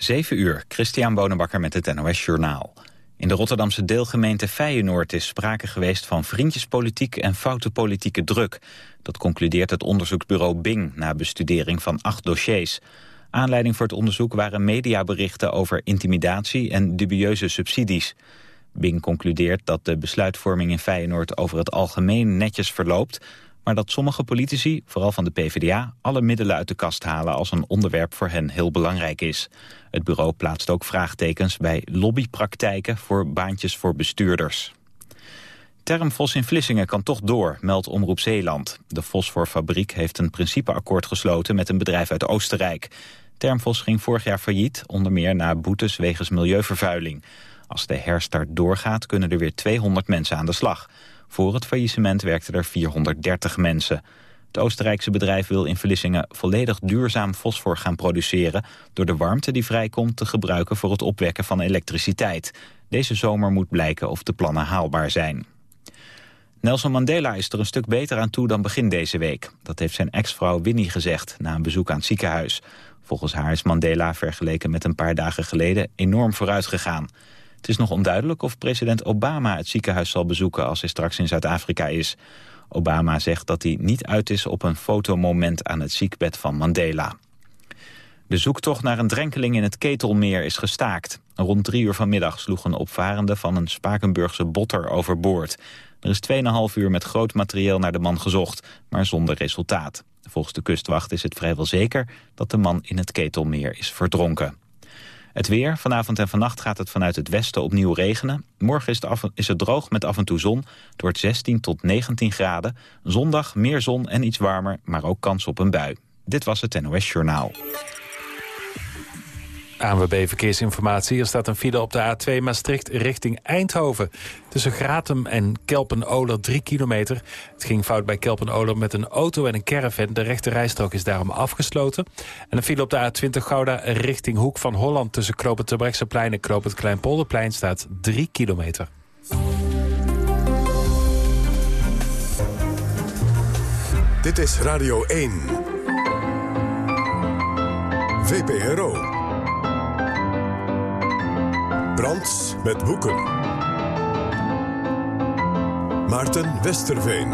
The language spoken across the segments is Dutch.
7 uur, Christian Bonenbakker met het NOS Journaal. In de Rotterdamse deelgemeente Feyenoord is sprake geweest van vriendjespolitiek en foute politieke druk. Dat concludeert het onderzoeksbureau Bing na bestudering van acht dossiers. Aanleiding voor het onderzoek waren mediaberichten over intimidatie en dubieuze subsidies. Bing concludeert dat de besluitvorming in Feyenoord over het algemeen netjes verloopt maar dat sommige politici, vooral van de PvdA... alle middelen uit de kast halen als een onderwerp voor hen heel belangrijk is. Het bureau plaatst ook vraagtekens bij lobbypraktijken... voor baantjes voor bestuurders. Termfos in Vlissingen kan toch door, meldt Omroep Zeeland. De fosforfabriek heeft een principeakkoord gesloten met een bedrijf uit Oostenrijk. Termfos ging vorig jaar failliet, onder meer na boetes wegens milieuvervuiling. Als de herstart doorgaat, kunnen er weer 200 mensen aan de slag. Voor het faillissement werkten er 430 mensen. Het Oostenrijkse bedrijf wil in Vlissingen volledig duurzaam fosfor gaan produceren... door de warmte die vrijkomt te gebruiken voor het opwekken van elektriciteit. Deze zomer moet blijken of de plannen haalbaar zijn. Nelson Mandela is er een stuk beter aan toe dan begin deze week. Dat heeft zijn ex-vrouw Winnie gezegd na een bezoek aan het ziekenhuis. Volgens haar is Mandela vergeleken met een paar dagen geleden enorm vooruit gegaan. Het is nog onduidelijk of president Obama het ziekenhuis zal bezoeken als hij straks in Zuid-Afrika is. Obama zegt dat hij niet uit is op een fotomoment aan het ziekbed van Mandela. De zoektocht naar een drenkeling in het Ketelmeer is gestaakt. Rond drie uur vanmiddag sloeg een opvarende van een Spakenburgse botter overboord. Er is 2,5 uur met groot materieel naar de man gezocht, maar zonder resultaat. Volgens de kustwacht is het vrijwel zeker dat de man in het Ketelmeer is verdronken. Het weer. Vanavond en vannacht gaat het vanuit het westen opnieuw regenen. Morgen is het, is het droog met af en toe zon. Het wordt 16 tot 19 graden. Zondag meer zon en iets warmer, maar ook kans op een bui. Dit was het NOS Journaal. ANWB Verkeersinformatie. Er staat een file op de A2 Maastricht richting Eindhoven. Tussen Gratum en Kelpen-Oler 3 kilometer. Het ging fout bij Kelpen-Oler met een auto en een caravan. De rechte rijstrook is daarom afgesloten. En een file op de A20 Gouda richting Hoek van Holland... tussen Knoop het en Knoop het Kleinpolderplein staat 3 kilometer. Dit is Radio 1. VPRO. Brands met boeken. Maarten Westerveen.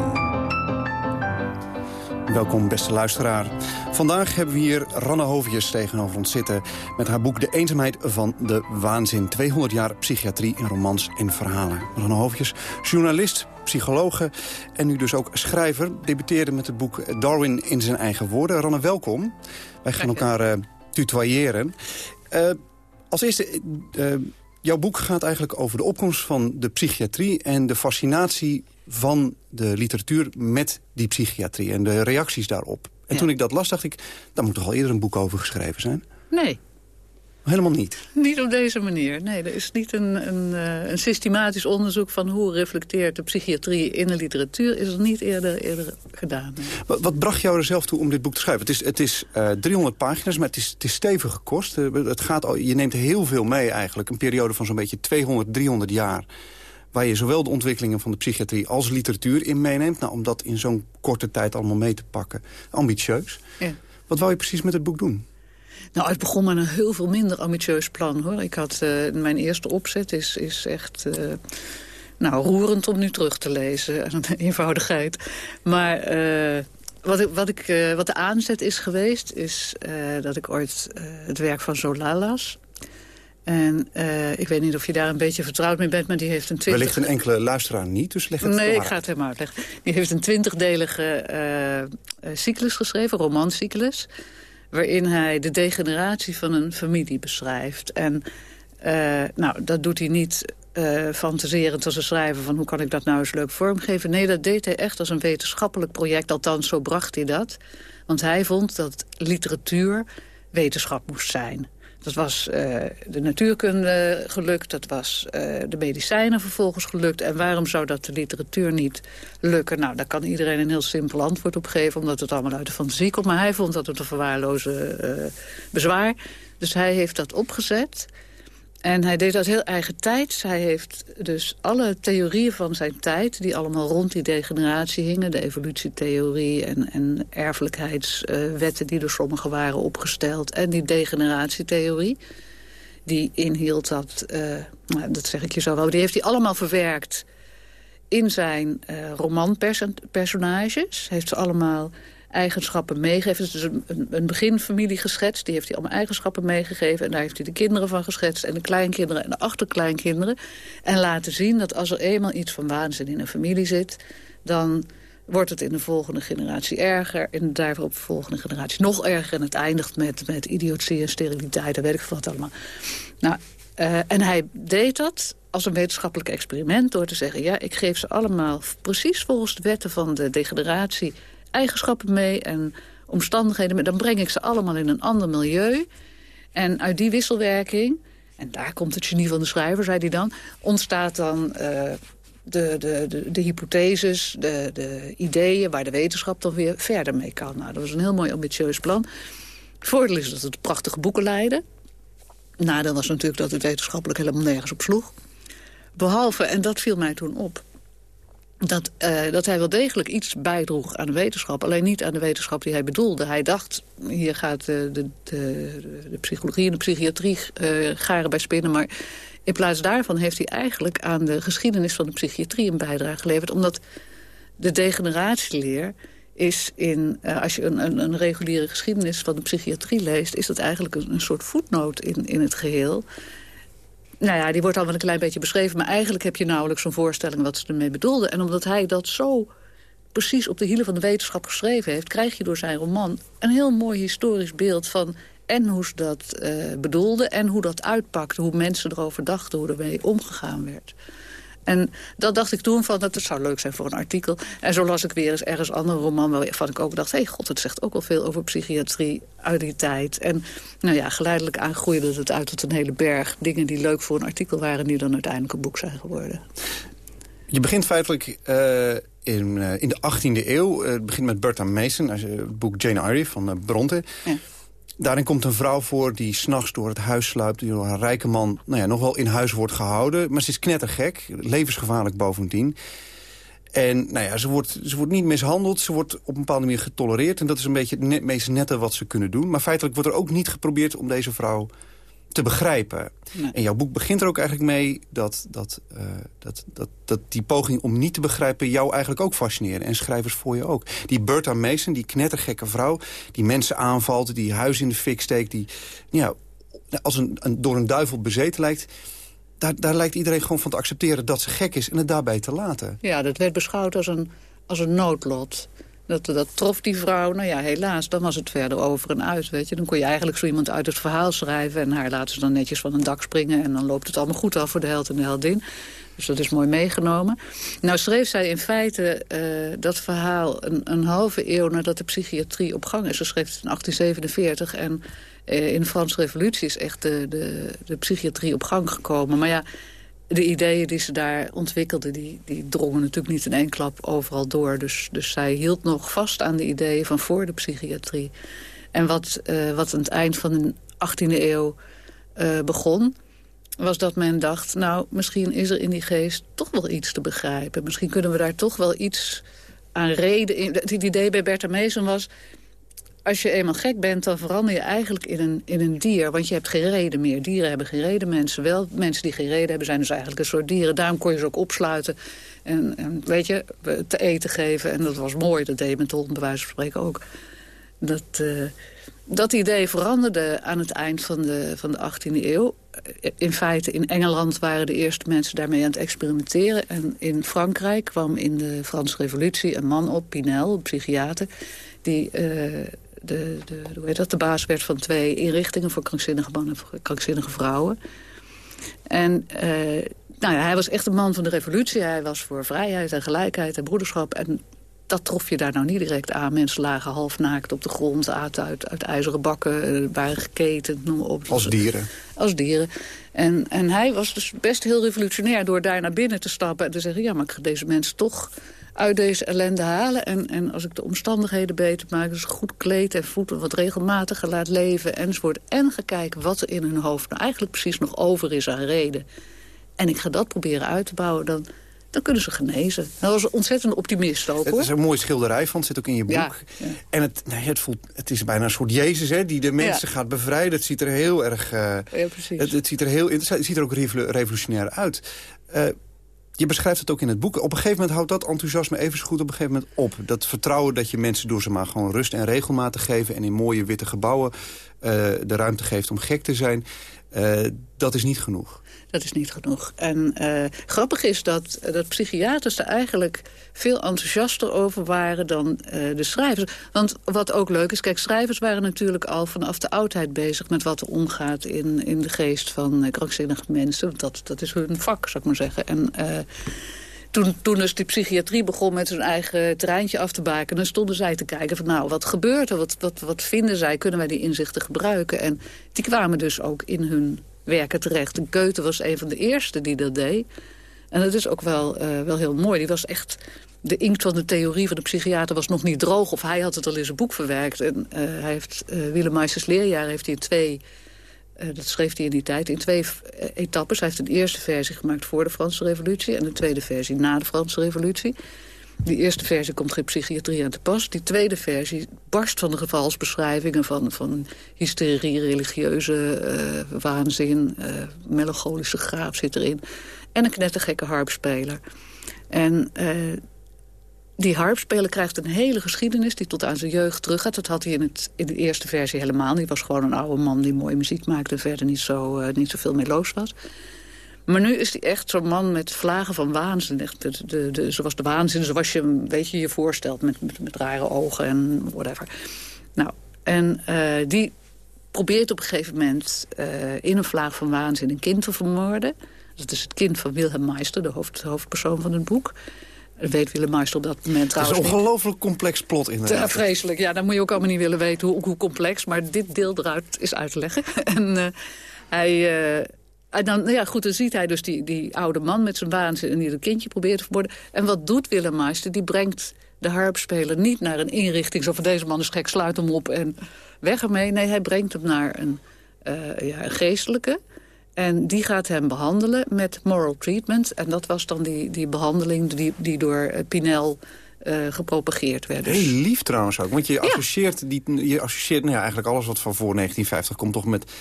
Welkom, beste luisteraar. Vandaag hebben we hier Ranne Hovius tegenover ons zitten... met haar boek De eenzaamheid van de waanzin. 200 jaar psychiatrie in romans en verhalen. Ranne Hovius, journalist, psychologe en nu dus ook schrijver... debuteerde met het boek Darwin in zijn eigen woorden. Ranne, welkom. Wij gaan elkaar uh, tutoyeren. Uh, als eerste... Uh, Jouw boek gaat eigenlijk over de opkomst van de psychiatrie... en de fascinatie van de literatuur met die psychiatrie... en de reacties daarop. En toen ik dat las, dacht ik, daar moet toch al eerder een boek over geschreven zijn? Nee, Helemaal niet? Niet op deze manier. Nee, er is niet een, een, eh, een, systematisch onderzoek van hoe reflecteert de psychiatrie in de literatuur. Is er niet eerder, eerder gedaan. Wat, wat, bracht jou er zelf toe om dit boek te schrijven? Het is, het is 300 eh, pagina's, maar het is, het is stevig gekost. Uh, het gaat al, je neemt heel veel mee eigenlijk. Een periode van zo'n beetje 200, 300 jaar waar je zowel de ontwikkelingen van de psychiatrie als literatuur in meeneemt. Nou, om dat in zo'n korte tijd allemaal mee te pakken. Ambitieus. Ja. Wat wou je precies met het boek doen? Nou, het begon met een heel veel minder ambitieus plan, hoor. Ik had, uh, mijn eerste opzet is, is echt... Uh, nou, roerend om nu terug te lezen. De eenvoudigheid. Maar uh, wat, ik, wat, ik, wat de aanzet is geweest... is dat ik ooit het werk van Zola las. En ik weet niet of je daar een beetje vertrouwd mee bent, maar die heeft een twintig... Wellicht een enkele luisteraar niet, dus leg het Nee, ik ga het helemaal uitleggen. Die heeft een twintigdelige cyclus geschreven, romancyclus waarin hij de degeneratie van een familie beschrijft. En uh, nou, dat doet hij niet uh, fantaserend als een schrijver van hoe kan ik dat nou eens leuk vormgeven. Nee, dat deed hij echt als een wetenschappelijk project. Althans, zo bracht hij dat. Want hij vond dat literatuur wetenschap moest zijn. Dat was uh, de natuurkunde gelukt, dat was uh, de medicijnen vervolgens gelukt. En waarom zou dat de literatuur niet lukken? Nou, daar kan iedereen een heel simpel antwoord op geven... omdat het allemaal uit de fantasie komt. Maar hij vond dat het een verwaarloze uh, bezwaar. Dus hij heeft dat opgezet... En hij deed dat heel eigen tijd. Hij heeft dus alle theorieën van zijn tijd... die allemaal rond die degeneratie hingen... de evolutietheorie en, en erfelijkheidswetten die door sommigen waren opgesteld... en die degeneratietheorie... die inhield dat, uh, dat zeg ik je zo wel, die heeft hij allemaal verwerkt in zijn uh, romanpersonages. Heeft ze allemaal eigenschappen meegegeven. Is een, een, beginfamilie geschetst. Die heeft hij allemaal eigenschappen meegegeven. En daar heeft hij de kinderen van geschetst. En de kleinkinderen en de achterkleinkinderen. En laten zien dat als er eenmaal iets van waanzin in een familie zit... dan wordt het in de volgende generatie erger. En daarvoor op de volgende generatie nog erger. En het eindigt met, met idiotie en steriliteit. En weet ik wat allemaal. Nou, uh, en hij deed dat als een wetenschappelijk experiment... door te zeggen, ja, ik geef ze allemaal precies volgens de wetten van de degeneratie... eigenschappen mee en omstandigheden. Dan breng ik ze allemaal in een ander milieu. En uit die wisselwerking... en daar komt het genie van de schrijver, zei hij dan... ontstaat dan uh, de, de, de, de, hypotheses, de, de ideeën... waar de wetenschap dan weer verder mee kan. Nou, dat was een heel mooi ambitieus plan. Het voordeel is dat het prachtige boeken leiden. Nadeel was natuurlijk dat het wetenschappelijk helemaal nergens op sloeg. Behalve, en dat viel mij toen op... Dat, uh, dat hij wel degelijk iets bijdroeg aan de wetenschap. Alleen niet aan de wetenschap die hij bedoelde. Hij dacht, hier gaat uh, de, de, de, psychologie en de psychiatrie uh, garen bij spinnen... maar in plaats daarvan heeft hij eigenlijk aan de geschiedenis van de psychiatrie een bijdrage geleverd. Omdat de degeneratieleer is in, als je een, een, een, reguliere geschiedenis van de psychiatrie leest... is dat eigenlijk een, een soort voetnoot in, in het geheel. Nou ja, die wordt dan wel een klein beetje beschreven... maar eigenlijk heb je nauwelijks zo'n voorstelling wat ze ermee bedoelden. En omdat hij dat zo precies op de hielen van de wetenschap geschreven heeft... krijg je door zijn roman een heel mooi historisch beeld van en hoe ze dat uh, bedoelden en hoe dat uitpakte. Hoe mensen erover dachten, hoe ermee omgegaan werd. En dat dacht ik toen van, dat het zou leuk zijn voor een artikel. En zo las ik weer eens ergens andere roman waarvan ik ook dacht... hé hey, god, het zegt ook wel veel over psychiatrie uit die tijd. En nou ja, geleidelijk aan groeide het uit tot een hele berg dingen... die leuk voor een artikel waren, die dan uiteindelijk een boek zijn geworden. Je begint feitelijk uh, in, uh, in de 18e eeuw. het begint met Bertha Mason, het boek Jane Eyre van Bronte... Ja. Daarin komt een vrouw voor die s'nachts door het huis sluipt... die door een rijke man nou ja, nog wel in huis wordt gehouden. Maar ze is knettergek, levensgevaarlijk bovendien. En nou ja, ze, wordt, ze wordt niet mishandeld, ze wordt op een bepaalde manier getolereerd. En dat is een beetje het meest nette wat ze kunnen doen. Maar feitelijk wordt er ook niet geprobeerd om deze vrouw te begrijpen. En jouw boek begint er ook eigenlijk mee dat, dat, uh, dat, dat, dat die poging om niet te begrijpen jou eigenlijk ook fascineren. En schrijvers voor je ook. Die Bertha Mason, die knettergekke vrouw, die mensen aanvalt, die huis in de fik steekt, die ja, als een, een, door een duivel bezeten lijkt... Daar, daar lijkt iedereen gewoon van te accepteren dat ze gek is en het daarbij te laten. Ja, dat werd beschouwd als een, als een noodlot. Dat, dat trof die vrouw, nou ja, helaas, dan was het verder over en uit, weet je. Dan kon je eigenlijk zo iemand uit het verhaal schrijven... en haar laten ze dan netjes van een dak springen... en dan loopt het allemaal goed af voor de held en de heldin. Dus dat is mooi meegenomen. Nou schreef zij in feite uh, dat verhaal een, een, halve eeuw nadat de psychiatrie op gang is. Ze schreef het in 1847 en uh, in de Franse revolutie is echt de, de, de psychiatrie op gang gekomen. Maar ja, de ideeën die ze daar ontwikkelde, die, die drongen natuurlijk niet in één klap overal door. Dus, dus zij hield nog vast aan de ideeën van voor de psychiatrie. En wat, uh, wat aan het eind van de 18e eeuw uh, begon was dat men dacht, nou, misschien is er in die geest toch wel iets te begrijpen. Misschien kunnen we daar toch wel iets aan reden in. Het idee bij Bertha Mason was, als je eenmaal gek bent, dan verander je eigenlijk in een, in een dier. Want je hebt geen reden meer. Dieren hebben geen reden, mensen wel. Mensen die geen reden hebben zijn dus eigenlijk een soort dieren. Daarom kon je ze ook opsluiten en, en weet je, te eten geven. En dat was mooi, dat deed de hond bij wijze van spreken ook. Dat, uh, dat idee veranderde aan het eind van de, van de 18e eeuw. In feite, in Engeland waren de eerste mensen daarmee aan het experimenteren. En in Frankrijk kwam in de Franse revolutie een man op, Pinel, een psychiater... die uh, de, de, hoe heet dat, de baas werd van twee inrichtingen... voor krankzinnige mannen en voor krankzinnige vrouwen. En uh, nou ja, hij was echt een man van de revolutie. Hij was voor vrijheid en gelijkheid en broederschap. En dat trof je daar nou niet direct aan. Mensen lagen half naakt op de grond, aten uit, uit ijzeren bakken, eh, waren geketend, noem maar op. Als dieren? Als dieren. En, en hij was dus best heel revolutionair door daar naar binnen te stappen... en te zeggen, ja, maar ik ga deze mensen toch uit deze ellende halen. En, en als ik de omstandigheden beter maak, dus goed kleed en voeten wat regelmatiger laat leven enzovoort. En ga kijken wat er in hun hoofd nou eigenlijk precies nog over is aan reden. En ik ga dat proberen uit te bouwen, dan dan kunnen ze genezen. Hij was een ontzettend optimist ook, Het hoor. is een mooi schilderij van, het zit ook in je boek. Ja, ja. En het, nee, het, voelt, het is bijna een soort Jezus hè, die de mensen Ja. gaat bevrijden. Het ziet er heel erg... eh, Ja, precies. het, het ziet er heel het ziet er ook revolu- revolutionair uit. Eh, je beschrijft het ook in het boek. Op een gegeven moment houdt dat enthousiasme even goed op een gegeven moment op. Dat vertrouwen dat je mensen door ze maar gewoon rust en regelmaat te geven... en in mooie witte gebouwen eh, de ruimte geeft om gek te zijn... eh, dat is niet genoeg. Dat is niet genoeg. En eh, grappig is dat, dat psychiaters er eigenlijk veel enthousiaster over waren dan eh, de schrijvers. Want wat ook leuk is, kijk, schrijvers waren natuurlijk al vanaf de oudheid bezig... met wat er omgaat in, in de geest van eh, krankzinnige mensen. Want Dat, dat is hun vak, zou ik maar zeggen. En eh, toen, toen dus die psychiatrie begon met zijn eigen terreintje af te baken... dan stonden zij te kijken van nou, wat gebeurt er? Wat, wat, wat vinden zij? Kunnen wij die inzichten gebruiken? En die kwamen dus ook in hun werken terecht. Goethe was een van de eerste die dat deed. En dat is ook wel, eh, wel heel mooi. Die was echt... De inkt van de theorie van de psychiater was nog niet droog... of hij had het al in zijn boek verwerkt. En eh, hij heeft, eh Willem leerjaar heeft hij in twee... eh, dat schreef hij in die tijd, in twee etappes. Hij heeft een eerste versie gemaakt voor de Franse revolutie... en een tweede versie na de Franse revolutie. Die eerste versie komt geen psychiatrie aan te pas. Die tweede versie barst van de gevalsbeschrijvingen... van, van hysterie, religieuze eh, waanzin, eh, melancholische graaf zit erin. En een knettergekke harpspeler. En eh, die harpspeler krijgt een hele geschiedenis die tot aan zijn jeugd teruggaat. Dat had hij in, het, in de eerste versie helemaal niet. Was gewoon een oude man die mooie muziek maakte... en verder niet, zo, niet zoveel meer los was. Maar nu is hij echt zo'n man met vlagen van waanzin. Echt de, de, de, zoals de waanzin, zoals je hem, weet je, je voorstelt... met, met, met rare ogen en whatever. Nou, en eh, die probeert op een gegeven moment... eh, in een vlaag van waanzin een kind te vermoorden. Dat is het kind van Wilhelm Meister, de hoofd, hoofdpersoon van het boek. Dat weet Willem Meister op dat moment Het is trouwens een ongelooflijk complex plot inderdaad. vreselijk. Ja, dan moet je ook allemaal niet willen weten hoe, hoe complex. Maar dit deel eruit is uit te leggen. en eh, hij... en dan, nou ja, goed, dan ziet hij dus die, die oude man met zijn waanzin... en die dat kindje probeert te vermoorden. En wat doet Willem Meister? Die brengt de harpspeler niet naar een inrichting... zo van deze man is gek, sluit hem op en weg ermee. Nee, hij brengt hem naar een, eh, ja, een geestelijke... En die gaat hem behandelen met moral treatment. En dat was dan die, die behandeling die, die door eh, Pinel eh, gepropageerd werd. Heel lief trouwens ook. Want je associeert, die, je associeert nou ja, eigenlijk alles wat van voor 1950 komt... toch met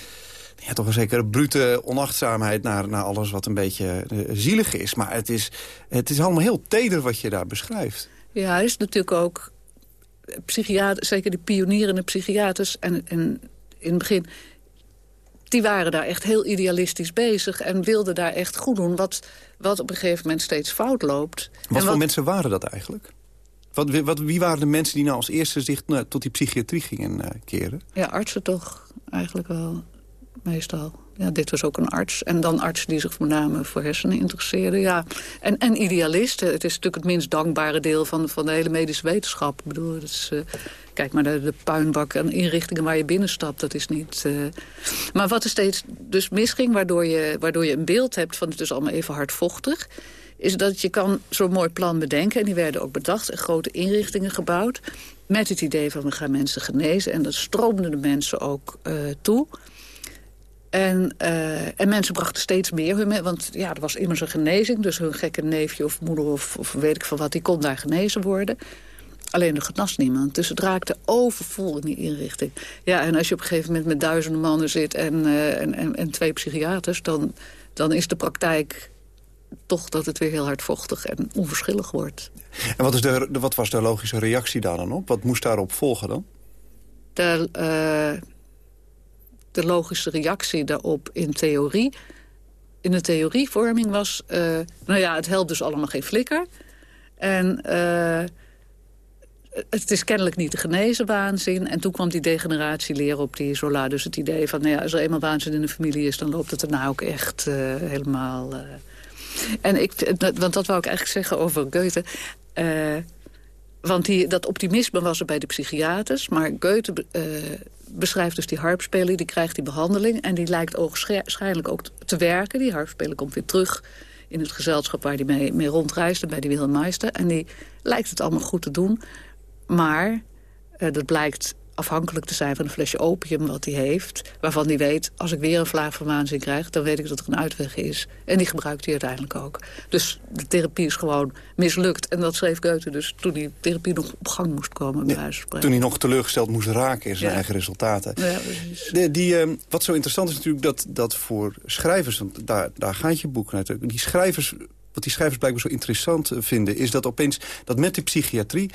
ja, toch een zekere brute onachtzaamheid naar, naar alles wat een beetje eh, zielig is. Maar het is, het is allemaal heel teder wat je daar beschrijft. Ja, hij is natuurlijk ook psychiater, zeker de pionierende psychiaters. En, en in het begin, die waren daar echt heel idealistisch bezig... en wilden daar echt goed doen, wat, wat op een gegeven moment steeds fout loopt. Wat en voor mensen waren dat eigenlijk? Wat, wat, wie waren de mensen die nou als eerste zich nou, tot die psychiatrie gingen eh, keren? Ja, artsen toch eigenlijk wel, meestal. Ja, dit was ook een arts. En dan artsen die zich name voor hersenen interesseerden. Ja. En, en idealisten. Het is natuurlijk het minst dankbare deel van, van de hele medische wetenschap. Ik bedoel, dat is, eh, kijk maar, de, de puinbak en inrichtingen waar je binnenstapt, dat is niet... eh. Maar wat er steeds dus misging, waardoor je, waardoor je een beeld hebt van het is allemaal even hardvochtig is dat je kan zo'n mooi plan bedenken. En die werden ook bedacht en grote inrichtingen gebouwd. Met het idee van we gaan mensen genezen. En dat stroomden de mensen ook eh, toe. En, eh, en mensen brachten steeds meer hun... Want ja, er was immers een genezing. Dus hun gekke neefje of moeder of, of weet ik veel wat... die kon daar genezen worden. Alleen er genas niemand. Dus het raakte overvol in die inrichting. Ja, en als je op een gegeven moment met duizenden mannen zit... en, eh, en, en, en twee psychiaters... Dan, dan is de praktijk toch dat het weer heel hardvochtig en onverschillig wordt. En wat, is de, de- wat was de logische reactie daar dan op? Wat moest daarop volgen dan? De, de logische reactie daarop in theorie... in de theorievorming was... eh, nou ja, het helpt dus allemaal geen flikker. En eh, het is kennelijk niet te genezen waanzin. En toen kwam die degeneratieleer op die Zola. Dus het idee van, nou ja, als er eenmaal waanzin in de familie is... dan loopt het daarna ook echt eh, helemaal... En ik, want dat wou ik eigenlijk zeggen over Goethe... Want die, dat optimisme was er bij de psychiaters. Maar Goethe beschrijft dus die harpspeler, die krijgt die behandeling... en die lijkt ogenschijnlijk ook te werken. Die harpspeler komt weer terug in het gezelschap waar hij mee, mee rondreisde... bij die Wilhelm Meister. En die lijkt het allemaal goed te doen. Maar eh, dat blijkt afhankelijk te zijn van een flesje opium wat hij heeft... waarvan hij weet, als ik weer een vlaag van waanzin krijg... dan weet ik dat er een uitweg is. En die gebruikt hij uiteindelijk ook. Dus de therapie is gewoon mislukt. En dat schreef Goethe dus toen die therapie nog op gang moest komen. Bij ja, toen hij nog teleurgesteld moest raken in zijn eigen resultaten. Ja, de, die, uh, wat zo interessant is natuurlijk dat, dat voor schrijvers... want daar, daar gaat je boek naar. Die schrijvers wat die schrijvers blijkbaar zo interessant vinden... is dat opeens dat met de psychiatrie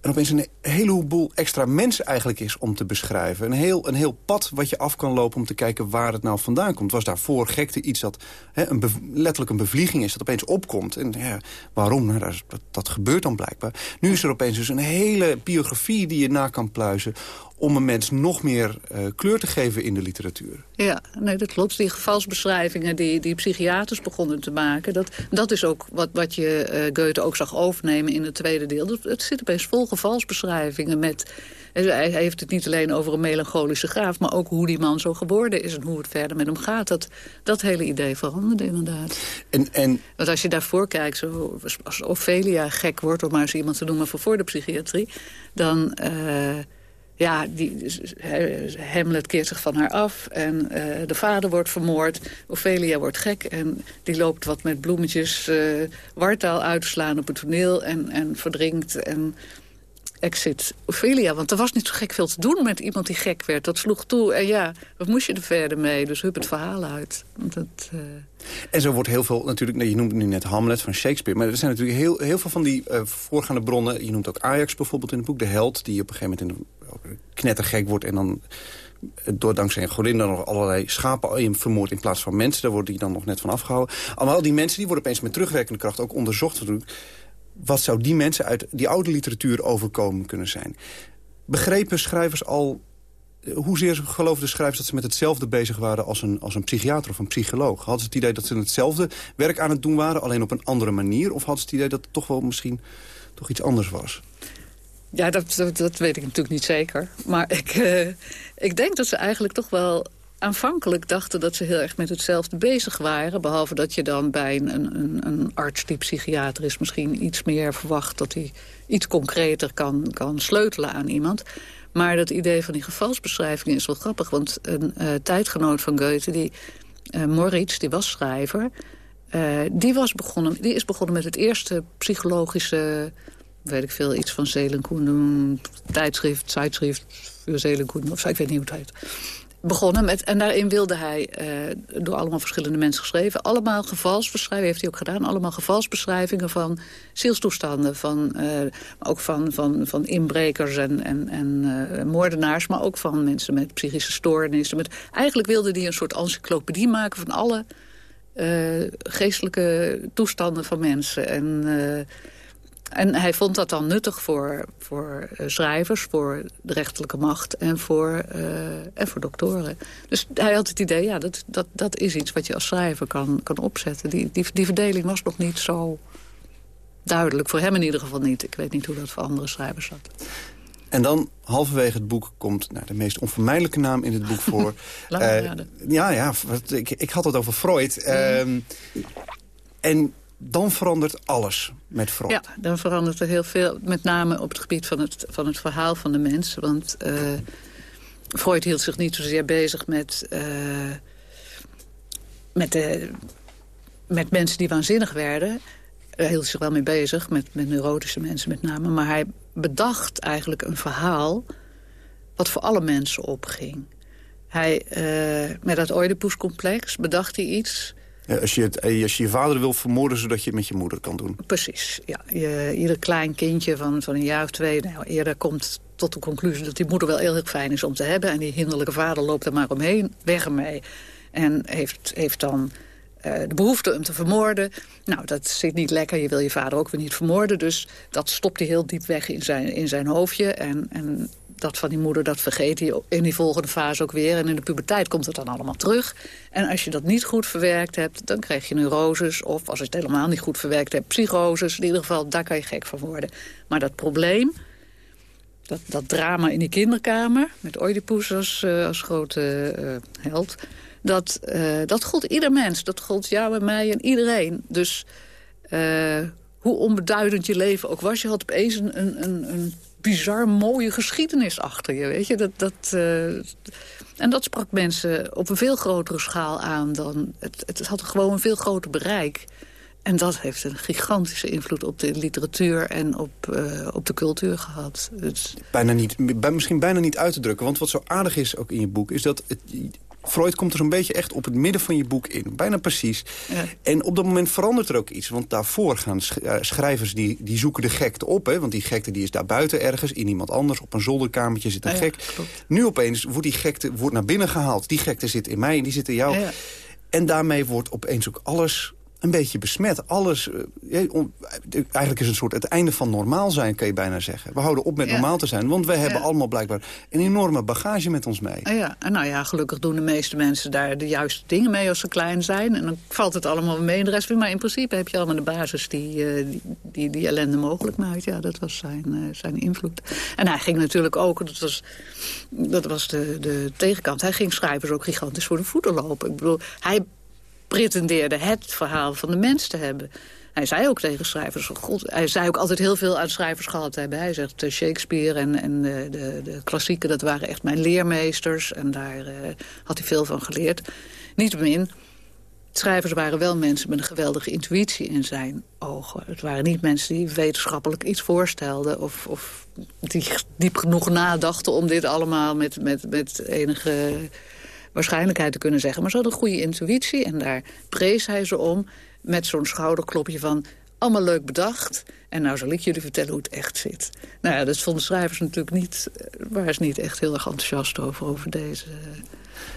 en opeens een heleboel extra mensen eigenlijk is om te beschrijven. Een heel, een heel pad wat je af kan lopen om te kijken waar het nou vandaan komt. Was daarvoor gekte iets dat een letterlijk een bevlieging is dat opeens opkomt. En ja, waarom? Nou, dat, dat, gebeurt dan blijkbaar. Nu is er opeens dus een hele biografie die je na kan pluizen om een mens nog meer uh, kleur te geven in de literatuur. Ja, nee, dat klopt. Die gevalsbeschrijvingen die, die psychiaters begonnen te maken... dat, dat is ook wat, wat je uh, Goethe ook zag overnemen in het tweede deel. Het, het zit opeens vol gevalsbeschrijvingen met... Hij heeft het niet alleen over een melancholische graaf... maar ook hoe die man zo geworden is en hoe het verder met hem gaat. Dat, dat hele idee veranderde inderdaad. En, en... Want als je daarvoor kijkt, zo, als Ophelia gek wordt... om maar eens iemand te noemen voor, voor de psychiatrie... dan... Uh, ja, die, Hamlet keert zich van haar af en uh, de vader wordt vermoord. Ophelia wordt gek en die loopt wat met bloemetjes uh, wartaal uitslaan op het toneel... en, en verdrinkt en exit Ophelia. Want er was niet zo gek veel te doen met iemand die gek werd. Dat sloeg toe en ja, wat moest je er verder mee? Dus hup het verhaal uit. Dat, uh... En zo wordt heel veel, natuurlijk, je noemt nu net Hamlet van Shakespeare... maar er zijn natuurlijk heel, heel veel van die voorgaande bronnen... je noemt ook Ajax bijvoorbeeld in het boek, de held... die op een gegeven moment in de, knettergek wordt en dan eh, door dankzij een nog allerlei schapen vermoord in plaats van mensen. Daar wordt hij dan nog net van afgehouden. Allemaal die mensen die worden opeens met terugwerkende kracht ook onderzocht wat zou die mensen uit die oude literatuur overkomen kunnen zijn. Begrepen schrijvers al... Eh, hoezeer geloofden schrijvers dat ze met hetzelfde bezig waren als een, als een psychiater of een psycholoog? Hadden ze het idee dat ze hetzelfde werk aan het doen waren, alleen op een andere manier? Of hadden ze het idee dat het toch wel misschien toch iets anders was? Ja, dat, dat, weet ik natuurlijk niet zeker. Maar ik, uh, ik denk dat ze eigenlijk toch wel aanvankelijk dachten dat ze heel erg met hetzelfde bezig waren. Behalve dat je dan bij een, een, een arts die psychiater is... misschien iets meer verwacht dat hij iets concreter kan, kan sleutelen aan iemand. Maar dat idee van die gevalsbeschrijving is wel grappig. Want een uh, tijdgenoot van Goethe, die, uh, Moritz, die was schrijver... Die, was begonnen, die is begonnen met het eerste psychologische... weet ik veel, iets van Zelenkoen, tijdschrift, tijdschrift voor Zelenkoen... of ik weet niet hoe het heet begonnen. Met, en daarin wilde hij, uh, door allemaal verschillende mensen geschreven... allemaal gevalsbeschrijvingen, heeft hij ook gedaan... allemaal gevalsbeschrijvingen van zielstoestanden. Van, uh, ook van, van, van inbrekers en, en, en uh, moordenaars... maar ook van mensen met psychische stoornissen. Met, eigenlijk wilde hij een soort encyclopedie maken van alle... geestelijke toestanden van mensen. En en hij vond dat dan nuttig voor, voor uh, schrijvers, voor de rechterlijke macht en voor, uh, en voor doktoren. Dus hij had het idee, ja, dat, dat, dat is iets wat je als schrijver kan, kan opzetten. Die, die, die verdeling was nog niet zo duidelijk. Voor hem in ieder geval niet. Ik weet niet hoe dat voor andere schrijvers zat. En dan, halverwege het boek, komt nou, de meest onvermijdelijke naam in het boek voor. uh, ja, ja, ik, ik had het over Freud. Uh, en dan verandert alles met Freud. Ja, dan verandert er heel veel. Met name op het gebied van het, van het verhaal van de mens. Want uh, Freud hield zich niet zozeer bezig met... Uh, met, de, met mensen die waanzinnig werden. Hij hield zich wel mee bezig, met, met neurotische mensen met name. Maar hij bedacht eigenlijk een verhaal... wat voor alle mensen opging. Hij, uh, met dat Oedipus-complex bedacht hij iets als, je het, eh, als je je vader wil vermoorden, zodat je het met je moeder kan doen. Precies, ja. Je, ieder klein kindje van, van een jaar of twee... Nou, eerder komt tot de conclusie dat die moeder wel heel erg fijn is om te hebben... en die hinderlijke vader loopt er maar omheen, weg ermee. En heeft, heeft dan uh, de behoefte om te vermoorden. Nou, dat zit niet lekker. Je wil je vader ook weer niet vermoorden. Dus dat stopt hij heel diep weg in zijn, in zijn hoofdje. En, en dat van die moeder, dat vergeet hij in die volgende fase ook weer. En in de puberteit komt het dan allemaal terug. En als je dat niet goed verwerkt hebt, dan krijg je neuroses. Of als je het helemaal niet goed verwerkt hebt, psychoses. In ieder geval, daar kan je gek van worden. Maar dat probleem, dat, dat drama in die kinderkamer... met Oedipus als, uh, als grote uh, held... Dat, uh, dat gold ieder mens. Dat gold jou en mij en iedereen. Dus hoe onbeduidend je leven ook was... je had opeens een, een, een bizar mooie geschiedenis achter je, weet je. Dat, dat, uh, en dat sprak mensen op een veel grotere schaal aan dan... Het, het had gewoon een veel groter bereik. En dat heeft een gigantische invloed op de literatuur en op, uh, op de cultuur gehad. Dus... Bijna niet, misschien bijna niet uit te drukken. Want wat zo aardig is ook in je boek... is dat het, Freud komt er zo'n beetje echt op het midden van je boek in. Bijna precies. Ja. En op dat moment verandert er ook iets. Want daarvoor gaan eh, schrijvers die, die zoeken de gekte op. Hè, want die gekte die is daar buiten ergens. In iemand anders. Op een zolderkamertje zit een gek. nu opeens wordt die gekte wordt naar binnen gehaald. Die gekte zit in mij en die zit in jou. En daarmee wordt opeens ook alles een beetje besmet. Alles, eh, eigenlijk is een soort het einde van normaal zijn, kan je bijna zeggen. We houden op met normaal te zijn, want wij hebben allemaal blijkbaar een enorme bagage met ons mee. Ja, en nou ja, gelukkig doen de meeste mensen daar de juiste dingen mee als ze klein zijn. En dan valt het allemaal mee in de rest. Maar in principe heb je allemaal de basis die eh, die, die, die, ellende mogelijk maakt. Ja, dat was zijn, uh, zijn invloed. En hij ging natuurlijk ook, dat was, dat was de, de tegenkant, hij ging schrijvers ook gigantisch voor de voeten lopen. Ik bedoel, hij pretendeerde het verhaal van de mens te hebben. Hij zei ook tegen schrijvers, God, hij zei ook altijd heel veel uit schrijvers gehad hebben. Hij zegt uh, Shakespeare en, en de, de, de klassieken, dat waren echt mijn leermeesters. En daar uh, had hij veel van geleerd. Niettemin, schrijvers waren wel mensen met een geweldige intuïtie in zijn ogen. Het waren niet mensen die wetenschappelijk iets voorstelden... of, of die diep genoeg nadachten om dit allemaal met, met, met enige waarschijnlijkheid te kunnen zeggen. Maar ze hadden een goede intuïtie en daar prees hij ze om... met zo'n schouderklopje van allemaal leuk bedacht. En nou zal ik jullie vertellen hoe het echt zit. Nou ja, dat vonden schrijvers natuurlijk niet... Eh, waren ze niet echt heel erg enthousiast over, over deze...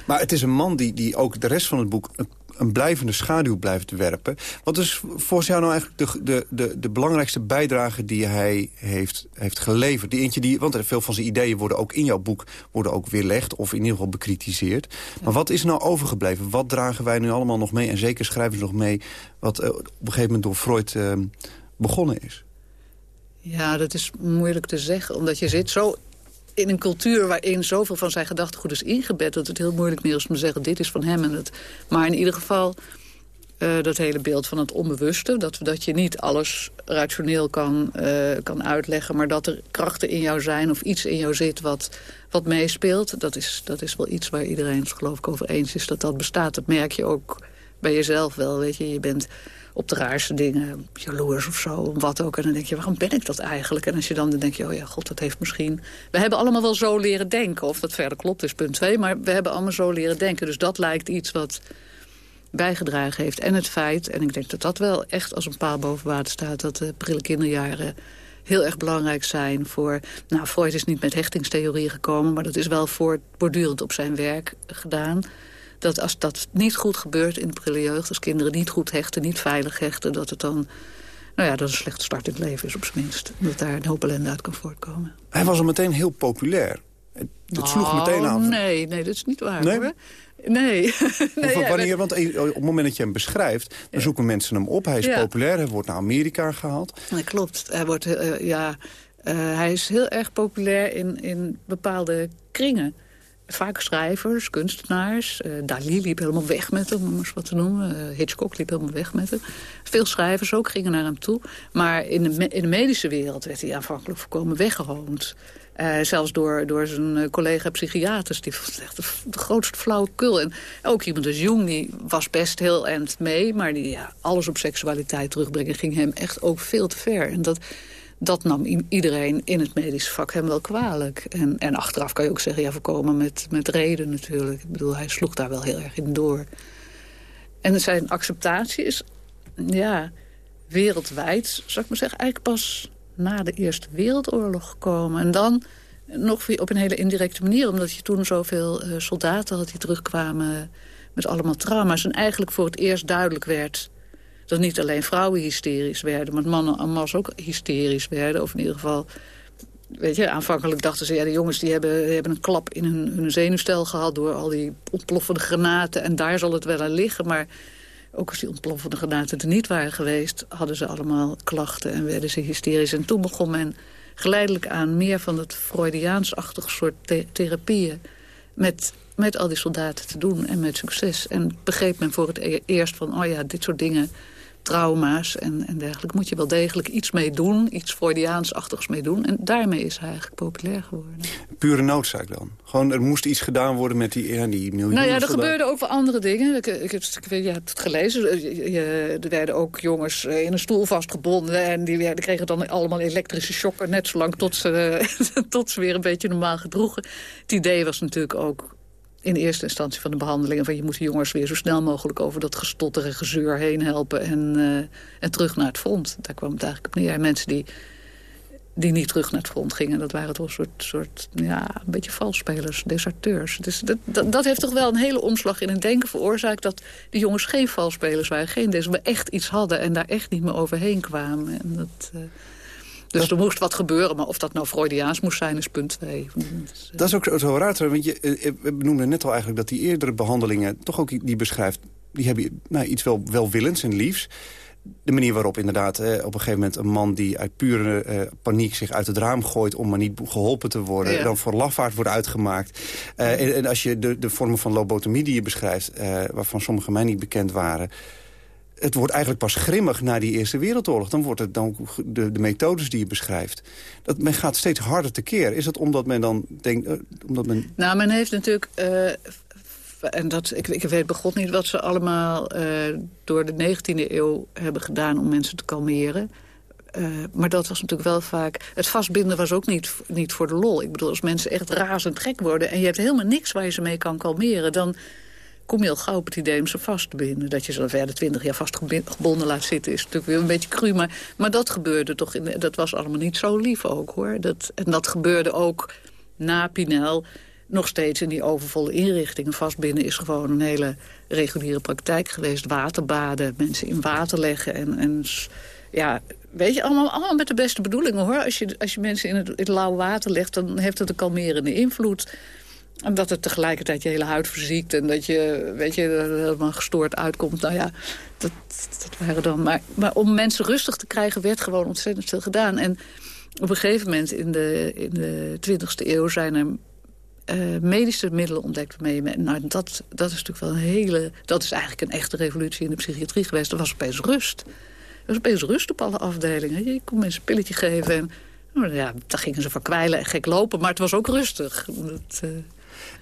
Maar het is een man die, die ook de rest van het boek een blijvende schaduw blijft werpen. Wat is volgens jou nou eigenlijk de, de, de, de belangrijkste bijdrage die hij heeft, heeft geleverd? Die eentje die, want veel van zijn ideeën worden ook in jouw boek worden ook weerlegd of in ieder geval bekritiseerd. Maar wat is nou overgebleven? Wat dragen wij nu allemaal nog mee en zeker schrijven ze nog mee wat uh, op een gegeven moment door Freud uh, begonnen is? Ja, dat is moeilijk te zeggen, omdat je zit zo in een cultuur waarin zoveel van zijn gedachtegoed is ingebed... dat het heel moeilijk meer is om te zeggen, dit is van hem. En het, maar in ieder geval uh, dat hele beeld van het onbewuste. Dat, dat je niet alles rationeel kan, uh, kan uitleggen... maar dat er krachten in jou zijn of iets in jou zit wat, wat meespeelt. Dat is, dat is wel iets waar iedereen het geloof ik over eens is dat dat bestaat. Dat merk je ook bij jezelf wel. Weet je, je bent op de raarste dingen, jaloers of zo, wat ook. En dan denk je, waarom ben ik dat eigenlijk? En als je dan, dan denk je, oh ja, god, dat heeft misschien... We hebben allemaal wel zo leren denken. Of dat verder klopt is punt twee. Maar we hebben allemaal zo leren denken. Dus dat lijkt iets wat bijgedragen heeft. En het feit, en ik denk dat dat wel echt als een paal boven water staat... dat de prille kinderjaren heel erg belangrijk zijn voor... Nou, Freud is niet met hechtingstheorie gekomen... maar dat is wel voortdurend op zijn werk gedaan dat als dat niet goed gebeurt in de prille jeugd... als kinderen niet goed hechten, niet veilig hechten... dat het dan nou ja, dat een slechte start in het leven is op zijn minst. Dat daar een hoop ellende uit kan voortkomen. Hij was al meteen heel populair. Dat sloeg nou, meteen aan. Nee, nee, dat is niet waar nee? hoor. Nee. nee ja, wanneer, want eh, op het moment dat je hem beschrijft, dan zoeken mensen hem op. Hij is populair, hij wordt naar Amerika gehaald. Dat klopt. Hij, wordt, uh, ja, uh, hij is heel erg populair in, in bepaalde kringen vaak schrijvers, kunstenaars. Uh, Dali liep helemaal weg met hem, om eens wat te noemen. Uh, Hitchcock liep helemaal weg met hem. Veel schrijvers ook gingen naar hem toe. Maar in de, in de medische wereld werd hij aanvankelijk voorkomen weggehoond. Uh, zelfs door, door zijn collega-psychiaters. Die vond echt de, de, grootste flauwekul. En ook iemand als Jung, die was best heel end mee... maar die alles op seksualiteit terugbrengen ging hem echt ook veel te ver. En dat dat nam iedereen in het medische vak hem wel kwalijk. En, en achteraf kan je ook zeggen, ja, voorkomen met, met reden natuurlijk. Ik bedoel, hij sloeg daar wel heel erg in door. En zijn acceptatie is, ja, wereldwijd, zou ik maar zeggen, eigenlijk pas na de Eerste Wereldoorlog gekomen. En dan nog op een hele indirecte manier, omdat je toen zoveel uh, soldaten had die terugkwamen met allemaal trauma's. En eigenlijk voor het eerst duidelijk werd dat niet alleen vrouwen hysterisch werden... maar mannen en mas ook hysterisch werden. Of in ieder geval... Weet je, aanvankelijk dachten ze, ja, de jongens die hebben, hebben een klap in hun, hun zenuwstel gehad... door al die ontploffende granaten en daar zal het wel aan liggen. Maar ook als die ontploffende granaten er niet waren geweest... hadden ze allemaal klachten en werden ze hysterisch. En toen begon men geleidelijk aan meer van het Freudiaans-achtige soort therapieën... Met, met al die soldaten te doen en met succes. En begreep men voor het e-, eerst van, oh ja, dit soort dingen trauma's en, en dergelijke... moet je wel degelijk iets mee doen, iets Freudiaans-achtigs mee doen. En daarmee is hij eigenlijk populair geworden. Pure noodzaak dan? Gewoon, er moest iets gedaan worden met die, ja, die miljoenen Nou ja, er gebeurden ook wel andere dingen. Ik, ik, hebt het gelezen. Je- je- Er werden ook jongens eh, in een stoel vastgebonden... en die, werden- kregen dan allemaal elektrische shocken... net zolang tot ze, tot ze weer een beetje normaal gedroegen. Het idee was natuurlijk ook in eerste instantie van de behandelingen... van je moet de jongens weer zo snel mogelijk over dat gestotter en gezeur heen helpen... en, eh, en terug naar het front. Daar kwam het eigenlijk op neer. En mensen die, die niet terug naar het front gingen... dat waren toch een soort, soort ja, een beetje valsspelers, deserteurs. Dus dat, dat, dat heeft toch wel een hele omslag in het denken veroorzaakt... dat die jongens geen valsspelers waren, geen deze, maar echt iets hadden... en daar echt niet meer overheen kwamen. En dat... eh, dus er moest wat gebeuren, maar of dat nou Freudiaans moest zijn, is punt twee. Dus, eh, Dat is ook zo, raar, want je eh, eh, net al eigenlijk... dat die eerdere behandelingen, toch ook die beschrijft... die hebben nou, iets wel welwillends en liefs. De manier waarop inderdaad eh, op een gegeven moment een man... die uit pure eh, paniek zich uit het raam gooit om maar niet geholpen te worden... Ja. dan voor lafaard wordt uitgemaakt. Eh, en, en als je de, de vormen van lobotomie die je beschrijft... eh, waarvan sommige mij niet bekend waren... Het wordt eigenlijk pas grimmig na die Eerste Wereldoorlog. Dan wordt het dan de, de methodes die je beschrijft. Dat men gaat steeds harder tekeer. Is dat omdat men dan denkt... eh, omdat men Nou, men heeft natuurlijk... eh, en dat, ik, ik weet begot niet wat ze allemaal eh, door de 19e eeuw hebben gedaan... om mensen te kalmeren. Maar dat was natuurlijk wel vaak... Het vastbinden was ook niet, niet voor de lol. Ik bedoel, als mensen echt razend gek worden... en je hebt helemaal niks waar je ze mee kan kalmeren... dan kom je al gauw op het idee om ze vast te binden. Dat je ze dan verder twintig jaar vastgebonden laat zitten... is natuurlijk weer een beetje cru. Maar, maar dat gebeurde toch... In, dat was allemaal niet zo lief ook, hoor. Dat, en dat gebeurde ook na Pinel nog steeds in die overvolle inrichtingen. Vastbinden is gewoon een hele reguliere praktijk geweest. Waterbaden, mensen in water leggen en... en ja, weet je, allemaal, allemaal met de beste bedoelingen hoor. Als je, als je mensen in het, het water legt, dan heeft het een kalmerende invloed. En dat het tegelijkertijd je hele huid verziekt en dat je, weet je, er helemaal gestoord uitkomt. Nou ja, dat, dat waren dan. Maar, om mensen rustig te krijgen, werd gewoon ontzettend veel gedaan. En op een gegeven moment in de, in de 20e eeuw zijn er eh, medische middelen ontdekt waarmee Nou, dat, dat is natuurlijk wel een hele... Dat is eigenlijk een echte revolutie in de psychiatrie geweest. Er was opeens rust. Er was opeens rust op alle afdelingen. Je kon mensen een pilletje geven en... Nou ja, daar gingen ze verkwijlen en gek lopen, maar het was ook rustig. Dat, eh,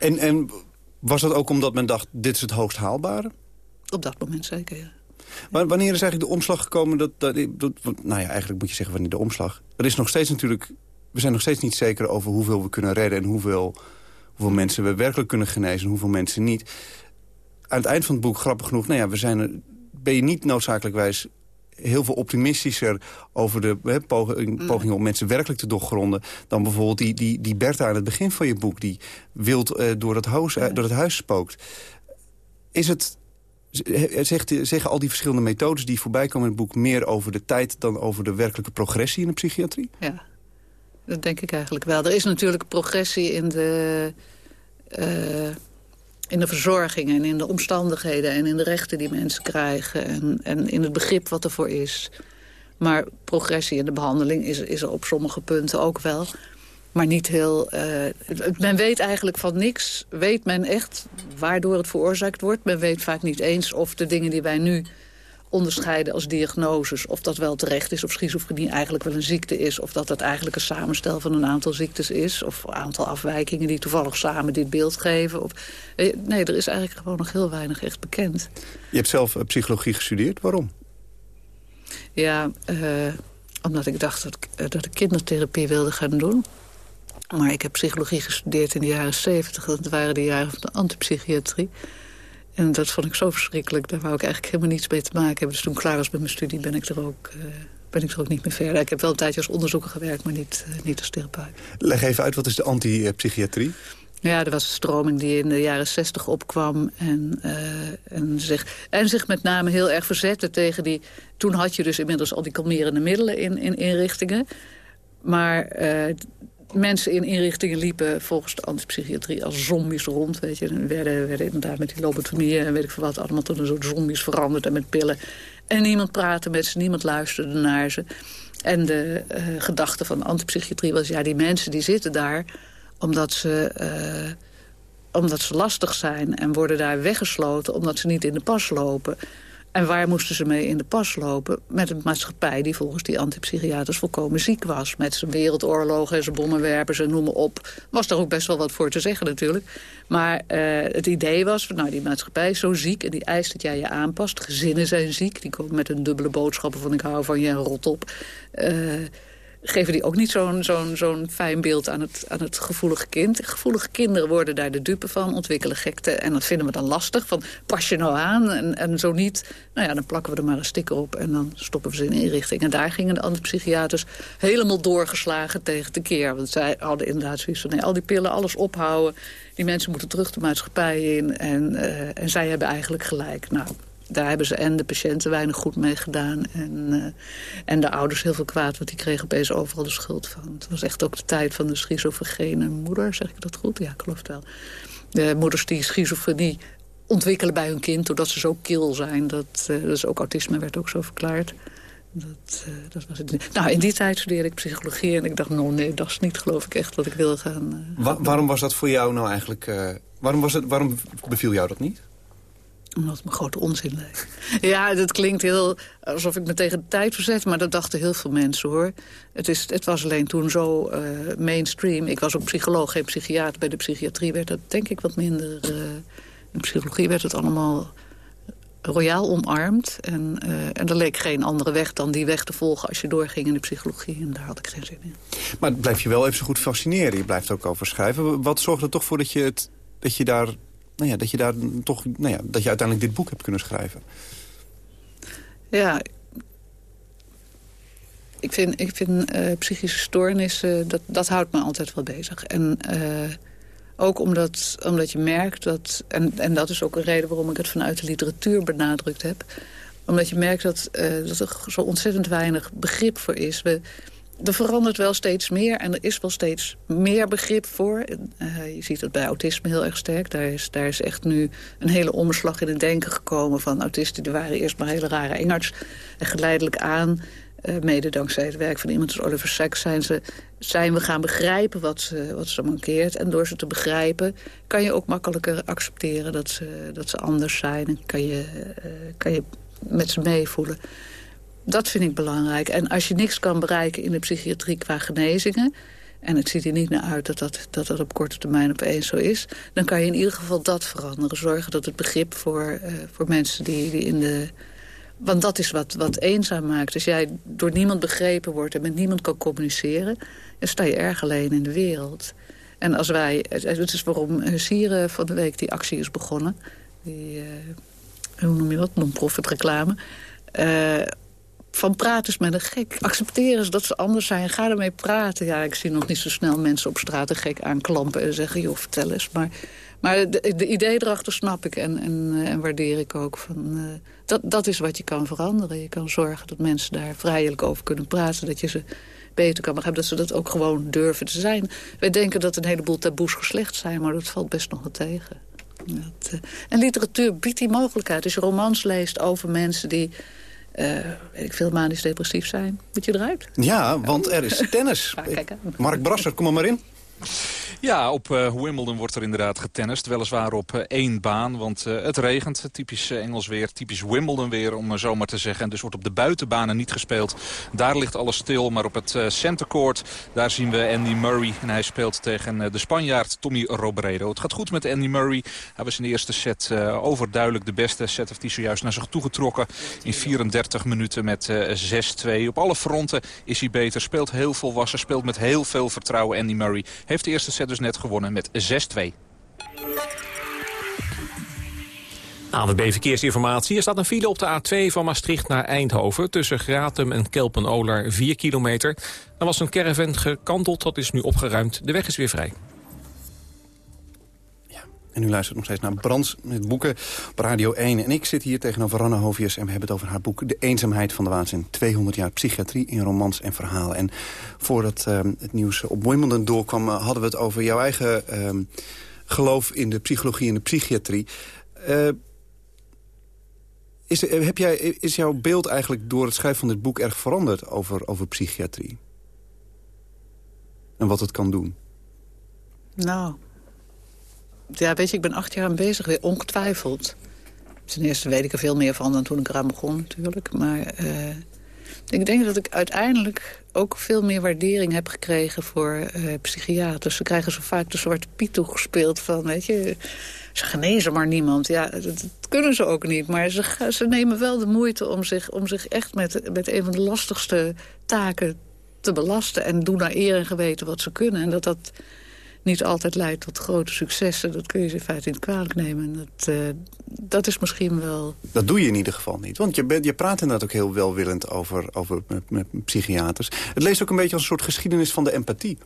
En, en was dat ook omdat men dacht, dit is het hoogst haalbare? op dat moment zeker, ja. Maar wanneer is eigenlijk de omslag gekomen? Dat, dat, dat, nou ja, eigenlijk moet je zeggen wanneer de omslag. Er is nog steeds natuurlijk... We zijn nog steeds niet zeker over hoeveel we kunnen redden... en hoeveel, hoeveel mensen we werkelijk kunnen genezen en hoeveel mensen niet. Aan het eind van het boek, grappig genoeg... Nou ja, we zijn er, ben je niet noodzakelijkwijs heel veel optimistischer over de poging, pogingen om mensen werkelijk te doorgronden... dan bijvoorbeeld die, die, die Bertha aan het begin van je boek... die wild eh, door, het huis, eh, door het huis spookt. Is het, zegt, zeggen al die verschillende methodes die voorbij komen in het boek... meer over de tijd dan over de werkelijke progressie in de psychiatrie? Ja, dat denk ik eigenlijk wel. Er is natuurlijk progressie in de, eh, in de verzorging en in de omstandigheden... en in de rechten die mensen krijgen en, en in het begrip wat er voor is. Maar progressie in de behandeling is, is er op sommige punten ook wel. Maar niet heel... eh, men weet eigenlijk van niks, weet men echt waardoor het veroorzaakt wordt. Men weet vaak niet eens of de dingen die wij nu onderscheiden als diagnoses... of dat wel terecht is, of schizofrenie eigenlijk wel een ziekte is... of dat het eigenlijk een samenstel van een aantal ziektes is... of een aantal afwijkingen die toevallig samen dit beeld geven. Of, eh, nee, er is eigenlijk gewoon nog heel weinig echt bekend. Je hebt zelf eh, psychologie gestudeerd. Waarom? Ja, eh, omdat ik dacht dat ik, dat ik kindertherapie wilde gaan doen. Maar ik heb psychologie gestudeerd in de jaren zeventig. Dat waren de jaren van de antipsychiatrie. En dat vond ik zo verschrikkelijk. Daar wou ik eigenlijk helemaal niets mee te maken hebben. Dus toen ik klaar was met mijn studie ben ik er ook, eh, ben ik er ook niet meer verder. Ik heb wel een tijdje als onderzoeker gewerkt, maar niet, eh, niet als therapeut. Leg even uit, wat is de antipsychiatrie? Ja, er was een stroming die in de jaren zestig opkwam. En, eh, en, zich, en zich met name heel erg verzette tegen die... Toen had je dus inmiddels al die kalmerende middelen in, in inrichtingen. Maar mensen in inrichtingen liepen volgens de antipsychiatrie als zombies rond. Weet je. En werden, werden inderdaad met die lobotomieën en weet ik veel wat... allemaal tot een soort zombies veranderd en met pillen. En niemand praatte met ze, niemand luisterde naar ze. En de eh, gedachte van de antipsychiatrie was... ja, die mensen die zitten daar omdat ze, eh, omdat ze lastig zijn... en worden daar weggesloten omdat ze niet in de pas lopen. En waar moesten ze mee in de pas lopen? Met een maatschappij die volgens die antipsychiaters volkomen ziek was. Met zijn wereldoorlogen en zijn bommenwerpers en noem maar op. Was daar ook best wel wat voor te zeggen natuurlijk. Maar uh, het idee was, nou die maatschappij is zo ziek... en die eist dat jij je aanpast. Gezinnen zijn ziek, die komen met een dubbele boodschappen van... ik hou van je en rot op. Uh, geven die ook niet zo'n zo'n zo'n fijn beeld aan het, aan het gevoelige kind. Gevoelige kinderen worden daar de dupe van, ontwikkelen gekte. En dat vinden we dan lastig, van pas je nou aan en, en zo niet. Nou ja, dan plakken we er maar een sticker op en dan stoppen we ze in inrichting. En daar gingen de andere psychiaters helemaal doorgeslagen tegen de keer. Want zij hadden inderdaad zoiets van, nee, al die pillen, alles ophouden. Die mensen moeten terug de maatschappij in. En, uh, en zij hebben eigenlijk gelijk. Nou, daar hebben ze en de patiënten weinig goed mee gedaan. En, uh, en de ouders heel veel kwaad, want die kregen opeens overal de schuld van. Het was echt ook de tijd van de schizofrene moeder, zeg ik dat goed? Ja, het wel. De moeders die schizofrenie ontwikkelen bij hun kind... doordat ze zo kil zijn. Dat, uh, is ook autisme werd ook zo verklaard. Dat, uh, dat was het. Nou, in die tijd studeerde ik psychologie en ik dacht, nou nee, dat is niet geloof ik echt wat ik wil gaan. Wa waarom was dat voor jou nou eigenlijk, waarom, was het, waarom beviel jou dat niet? Omdat het me grote onzin leek. Ja, dat klinkt heel alsof ik me tegen de tijd verzet... maar dat dachten heel veel mensen, hoor. Het, is, het was alleen toen zo uh, mainstream. Ik was ook psycholoog, geen psychiater. Bij de psychiatrie werd dat denk ik wat minder... Uh, in psychologie werd het allemaal royaal omarmd. En, uh, en er leek geen andere weg dan die weg te volgen... als je doorging in de psychologie. En daar had ik geen zin in. Maar het blijft je wel even zo goed fascineren. Je blijft ook over schrijven. Wat zorgt er toch voor dat je, het, dat je daar nou ja, dat je daar toch, nou ja, dat je uiteindelijk dit boek hebt kunnen schrijven. Ja, ik vind, ik vind uh, psychische stoornissen, dat, dat houdt me altijd wel bezig. En uh, ook omdat, omdat je merkt dat, en, en dat is ook een reden waarom ik het vanuit de literatuur benadrukt heb. Omdat je merkt dat, uh, dat er zo ontzettend weinig begrip voor is. We, er verandert wel steeds meer en er is wel steeds meer begrip voor. Uh, je ziet dat bij autisme heel erg sterk. Daar is, daar is echt nu een hele omslag in het denken gekomen van autisten. Die waren eerst maar hele rare engarts. En geleidelijk aan, uh, mede dankzij het werk van iemand als Oliver Sacks... zijn, ze, zijn we gaan begrijpen wat ze, wat ze mankeert. En door ze te begrijpen kan je ook makkelijker accepteren dat ze, dat ze anders zijn. En kan je, uh, kan je met ze meevoelen. Dat vind ik belangrijk. En als je niks kan bereiken in de psychiatrie qua genezingen... en het ziet er niet naar uit dat dat, dat dat op korte termijn opeens zo is... dan kan je in ieder geval dat veranderen. Zorgen dat het begrip voor, uh, voor mensen die, in de... Want dat is wat, wat eenzaam maakt. Als jij door niemand begrepen wordt en met niemand kan communiceren... dan sta je erg alleen in de wereld. En als wij... Het is waarom Sieren van de week die actie is begonnen. Die, uh, hoe noem je dat? Non-profit reclame. Van praten is met een gek. Accepteren eens dat ze anders zijn. Ga ermee praten. Ja, ik zie nog niet zo snel mensen op straat een gek aanklampen... en zeggen, joh, vertel eens. Maar, maar de, de idee erachter snap ik en, en, en waardeer ik ook. Van, uh, dat, dat is wat je kan veranderen. Je kan zorgen dat mensen daar vrijelijk over kunnen praten. Dat je ze beter kan begrijpen. Dat ze dat ook gewoon durven te zijn. Wij denken dat een heleboel taboes geslecht zijn... maar dat valt best nog wel tegen. Dat, uh, en literatuur biedt die mogelijkheid. Als je romans leest over mensen die uh, weet ik veel, manisch depressief zijn. Moet je eruit? Ja, want er is tennis. Mark Brasser, kom er maar in. Ja, op uh, Wimbledon wordt er inderdaad getennist. Weliswaar op uh, één baan, want uh, het regent. Typisch Engels weer, typisch Wimbledon weer, om zo maar te zeggen. En dus wordt op de buitenbanen niet gespeeld. Daar ligt alles stil, maar op het centercourt... daar zien we Andy Murray. En hij speelt tegen de Spanjaard Tommy Robredo. Het gaat goed met Andy Murray. Hij was in de eerste set overduidelijk de beste. Set heeft hij zojuist naar zich toegetrokken. In 34 minuten met 6-2. Op alle fronten is hij beter. Speelt heel volwassen, speelt met heel veel vertrouwen Andy Murray. Heeft de eerste set dus net gewonnen met 6-2. ANWB Verkeersinformatie. Er staat een file op de A2 van Maastricht naar Eindhoven... tussen Gratum en Kelpen-Olar 4 kilometer. Er was een caravan gekanteld, dat is nu opgeruimd. De weg is weer vrij. En u luistert nog steeds naar Brands met boeken op Radio 1. En ik zit hier tegenover Ranne Hovius en we hebben het over haar boek... De eenzaamheid van de waanzin. 200 jaar psychiatrie in romans en verhalen. En voordat uh, het nieuws op Wimbledon doorkwam... Uh, hadden we het over jouw eigen uh, geloof in de psychologie en de psychiatrie. Uh, is, heb jij, is jouw beeld eigenlijk door het schrijven van dit boek erg veranderd over, over psychiatrie? En wat het kan doen? Nou, ja, weet je, ik ben acht jaar aan bezig weer, ongetwijfeld. ten eerste weet ik er veel meer van dan toen ik eraan begon natuurlijk. Maar ik denk dat ik uiteindelijk ook veel meer waardering heb gekregen voor uh, psychiaters. Ze krijgen zo vaak de zwarte piet toegespeeld van, weet je... Ze genezen maar niemand. Ja, dat, kunnen ze ook niet. Maar ze, ze nemen wel de moeite om zich, om zich echt met, met een van de lastigste taken te belasten. En doen naar eer en geweten wat ze kunnen. En dat dat niet altijd leidt tot grote successen. Dat kun je in feite niet kwalijk nemen. Dat, uh, dat is misschien wel... Dat doe je in ieder geval niet. Want je, bent, je praat inderdaad ook heel welwillend over, over met, met psychiaters. Het leest ook een beetje als een soort geschiedenis van de empathie.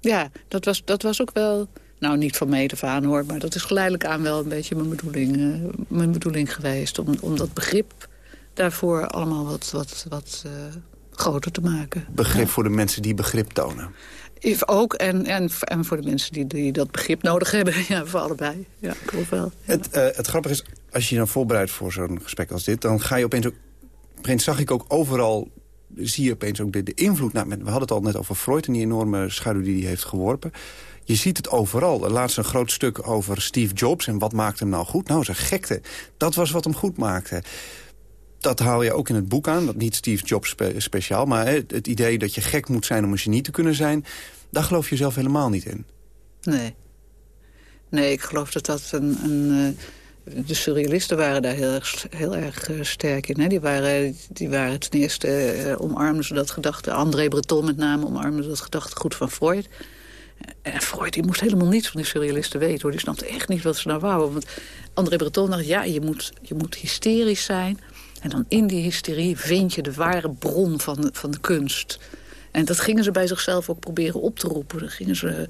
Ja, dat was, dat was ook wel... Nou, niet van meet af aan hoor, maar dat is geleidelijk aan wel een beetje mijn bedoeling, uh, mijn bedoeling geweest. Om, om dat begrip daarvoor allemaal wat, wat, wat uh, groter te maken. Begrip ja. voor de mensen die begrip tonen. Ook, en, en, en voor de mensen die, die dat begrip nodig hebben. Ja, voor allebei. Ja, klopt wel. Het, uh, het grappige is, als je je dan voorbereidt voor zo'n gesprek als dit... dan ga je opeens ook... Opeens zag ik ook overal zie je opeens ook de, de invloed. Nou, we hadden het al net over Freud en die enorme schaduw die hij heeft geworpen. Je ziet het overal. Laatst een groot stuk over Steve Jobs en wat maakt hem nou goed? Nou, zijn gekte. Dat was wat hem goed maakte. Dat haal je ook in het boek aan. Dat niet Steve Jobs spe speciaal. Maar het idee dat je gek moet zijn om een genie te kunnen zijn... daar geloof je zelf helemaal niet in. Nee. Nee, ik geloof dat dat een... een uh, de surrealisten waren daar heel erg, heel erg uh, sterk in. Hè? Die, waren, die waren ten eerste uh, omarmden ze dat gedachte... André Breton met name omarmde dat gedachtegoed van Freud... En Freud die moest helemaal niets van die surrealisten weten. Hoor. Die snapte echt niet wat ze nou wouden. Want André Breton dacht, ja, je moet, je moet hysterisch zijn. En dan in die hysterie vind je de ware bron van de, van de kunst. En dat gingen ze bij zichzelf ook proberen op te roepen. Dan gingen ze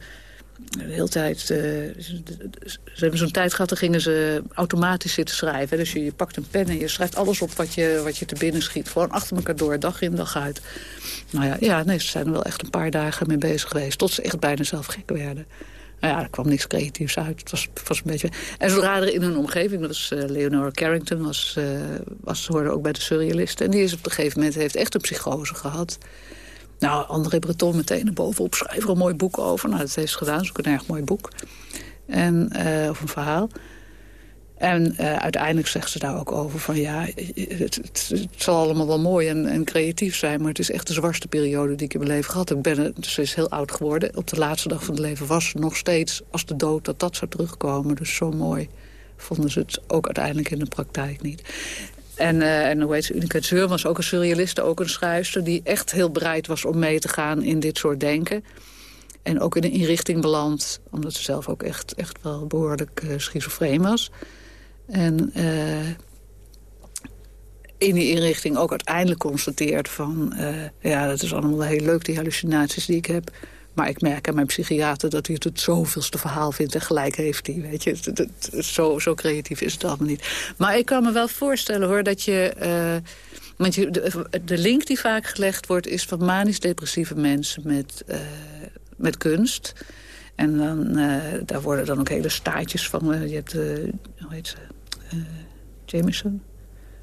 de hele tijd... Uh, ze hebben zo'n tijd gehad, dan gingen ze automatisch zitten schrijven. Dus je, je, pakt een pen en je schrijft alles op wat je, wat je te binnen schiet. Gewoon achter elkaar door, dag in, dag uit. Nou ja, ja nee, ze zijn er wel echt een paar dagen mee bezig geweest. Tot ze echt bijna zelf gek werden. Nou ja, er kwam niks creatiefs uit. Het was, was een beetje... En zodra er in hun omgeving, dat was uh, Leonora Carrington, was, uh, was, hoorde ook bij de surrealisten. En die is op een gegeven moment, heeft echt een psychose gehad. Nou, André Breton meteen bovenop er een mooi boek over. Nou, dat heeft ze gedaan, dat is ook een erg mooi boek. En, uh, of een verhaal. En uh, uiteindelijk zegt ze daar ook over van ja, het, het, zal allemaal wel mooi en, en, creatief zijn... maar het is echt de zwartste periode die ik in mijn leven gehad heb. Dus ze is heel oud geworden. Op de laatste dag van het leven was ze nog steeds als de dood dat dat zou terugkomen. Dus zo mooi vonden ze het ook uiteindelijk in de praktijk niet. En, uh, en hoe heet ze, Unica Zeur was ook een surrealiste, ook een schrijfster... die echt heel bereid was om mee te gaan in dit soort denken. En ook in een inrichting beland, omdat ze zelf ook echt, echt wel behoorlijk uh, schizofreen was... En uh, in die inrichting ook uiteindelijk constateert van... Uh, ja, dat is allemaal heel leuk, die hallucinaties die ik heb. Maar ik merk aan mijn psychiater dat hij het het zoveelste verhaal vindt... en gelijk heeft hij, weet je. Zo, zo creatief is het allemaal niet. Maar ik kan me wel voorstellen, hoor, dat je... Uh, want je, de, de, link die vaak gelegd wordt... is van manisch-depressieve mensen met, met kunst... En dan, daar worden dan ook hele staartjes van. je hebt, hoe heet ze? Uh, Jameson.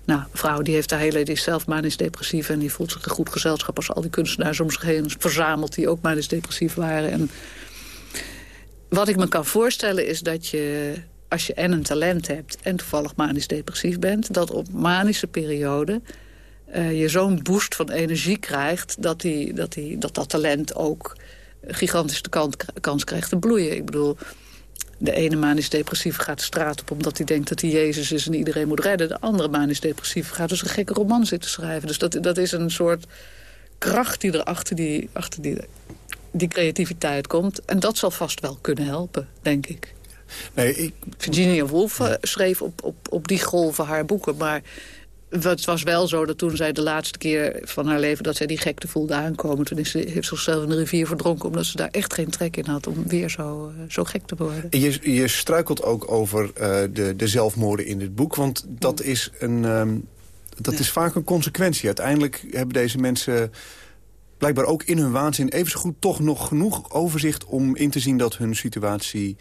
Nou, vrouw die heeft daar hele, die is zelf manisch depressief... en die voelt zich een goed gezelschap als al die kunstenaars om zich heen verzameld... die ook manisch depressief waren. En wat ik me kan voorstellen is dat je, als je en een talent hebt... en toevallig manisch depressief bent... dat op manische perioden uh, je zo'n boost van energie krijgt... dat die, dat, die, dat, dat talent ook gigantisch de kans krijgt te bloeien. Ik bedoel de ene manisch depressief gaat de straat op omdat hij denkt dat hij Jezus is en iedereen moet redden. De andere manisch depressief gaat dus een gekke roman zitten schrijven. Dus dat, dat is een soort kracht die er achter die, achter die, die creativiteit komt. En dat zal vast wel kunnen helpen, denk ik. Nee, ik... Virginia Woolf eh, schreef op, op, op die golven haar boeken, maar het was wel zo dat toen zij de laatste keer van haar leven... dat zij die gekte voelde aankomen... toen is ze, heeft ze zichzelf in de rivier verdronken... omdat ze daar echt geen trek in had om weer zo, uh, zo gek te worden. Je, je struikelt ook over uh, de, de zelfmoorden in dit boek. Want dat, is, een, um, dat ja. is vaak een consequentie. Uiteindelijk hebben deze mensen blijkbaar ook in hun waanzin... even zo goed toch nog genoeg overzicht om in te zien dat hun situatie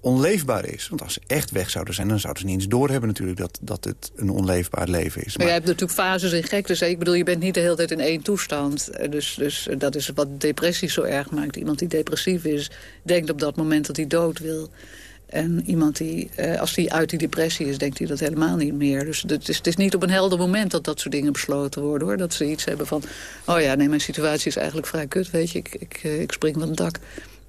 onleefbaar is. Want als ze echt weg zouden zijn, dan zouden ze niet eens doorhebben natuurlijk dat, dat het een onleefbaar leven is. Maar, maar je hebt natuurlijk fases in gektes. Ik bedoel, je bent niet de hele tijd in één toestand. Dus, dus dat is wat depressie zo erg maakt. Iemand die depressief is, denkt op dat moment dat hij dood wil. En iemand die, uh, als die uit die depressie is, denkt hij dat helemaal niet meer. Dus het is, het is niet op een helder moment dat dat soort dingen besloten worden. hoor. Dat ze iets hebben van, oh ja, nee, mijn situatie is eigenlijk vrij kut, weet je. Ik, ik, ik spring van het dak.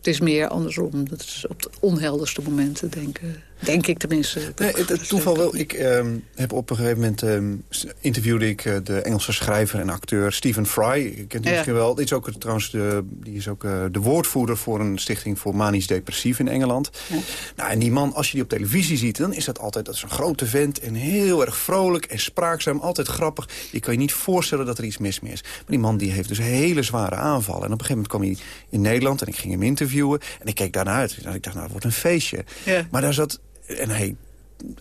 Het is meer andersom. Dat is op de onhelderste momenten, denk, denk ik tenminste. Nee, het, toeval wel. Ik ehm, heb op een gegeven moment um, interviewde ik uh, de Engelse schrijver en acteur Stephen Fry. Ik ken die misschien wel. Die is ook trouwens de, die is ook, uh, de woordvoerder voor een stichting voor manisch depressief in Engeland. Ja. Nou, en die man, als je die op televisie ziet, dan is dat altijd dat is een grote vent en heel erg vrolijk en spraakzaam, altijd grappig. Je kan je niet voorstellen dat er iets mis mee is. Maar die man die heeft dus hele zware aanvallen. En op een gegeven moment kwam hij in Nederland en ik ging hem interviewen en ik keek daarna uit. En ik dacht, nou, dat wordt een feestje. Ja. Maar daar zat en hij,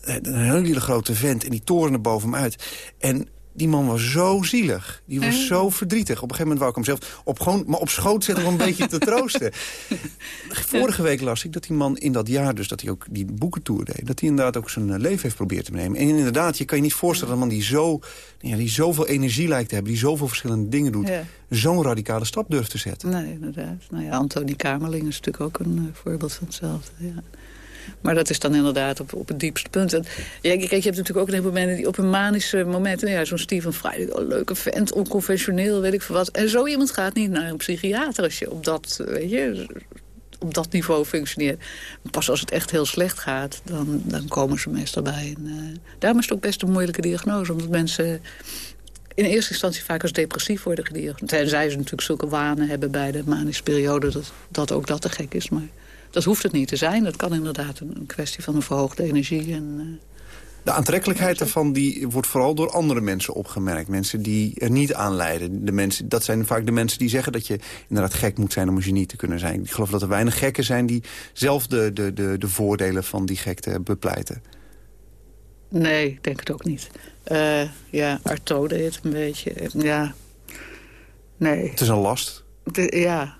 een hele grote vent en die toren er boven hem uit. En die man was zo zielig. Die was zo verdrietig. Op een gegeven moment wou ik hem zelf op, gewoon, maar op schoot zetten om een beetje te troosten. Vorige week las ik dat die man in dat jaar dus dat hij ook die boekentour deed... dat hij inderdaad ook zijn eh, leven heeft proberen te nemen. En inderdaad, je kan je niet voorstellen dat een man die, zo, ja, die zoveel energie lijkt te hebben... die zoveel verschillende dingen doet, zo'n radicale stap durft te zetten. Nee, inderdaad. Nou ja, Antonie Kamerling is natuurlijk ook een uh, voorbeeld van hetzelfde. Ja. Maar dat is dan inderdaad op, op het diepste punt. En, kijk, je hebt natuurlijk ook een momenten die op een manische momenten... Nou ja, zo'n Steven Fry, oh, leuke vent, onconventioneel, weet ik veel wat. En zo iemand gaat niet naar een psychiater als je op dat, weet je, op dat niveau functioneert. Pas als het echt heel slecht gaat, dan, dan komen ze meestal bij. En, uh, daarom is het ook best een moeilijke diagnose. Omdat mensen in eerste instantie vaak als depressief worden gediagnoseerd. Tenzij ze natuurlijk zulke wanen hebben bij de manische periode... dat, dat ook dat te gek is, maar... Dat hoeft het niet te zijn. Dat kan inderdaad een, kwestie van een verhoogde energie. En, uh, de aantrekkelijkheid daarvan die wordt vooral door andere mensen opgemerkt. Mensen die er niet aan leiden. De mensen, dat zijn vaak de mensen die zeggen dat je inderdaad gek moet zijn om een genie te kunnen zijn. Ik geloof dat er weinig gekken zijn die zelf de, de, de, de voordelen van die gekte bepleiten. Nee, ik denk het ook niet. Uh, ja, Artaud deed het een beetje. Ja, nee. Het is een last. ja,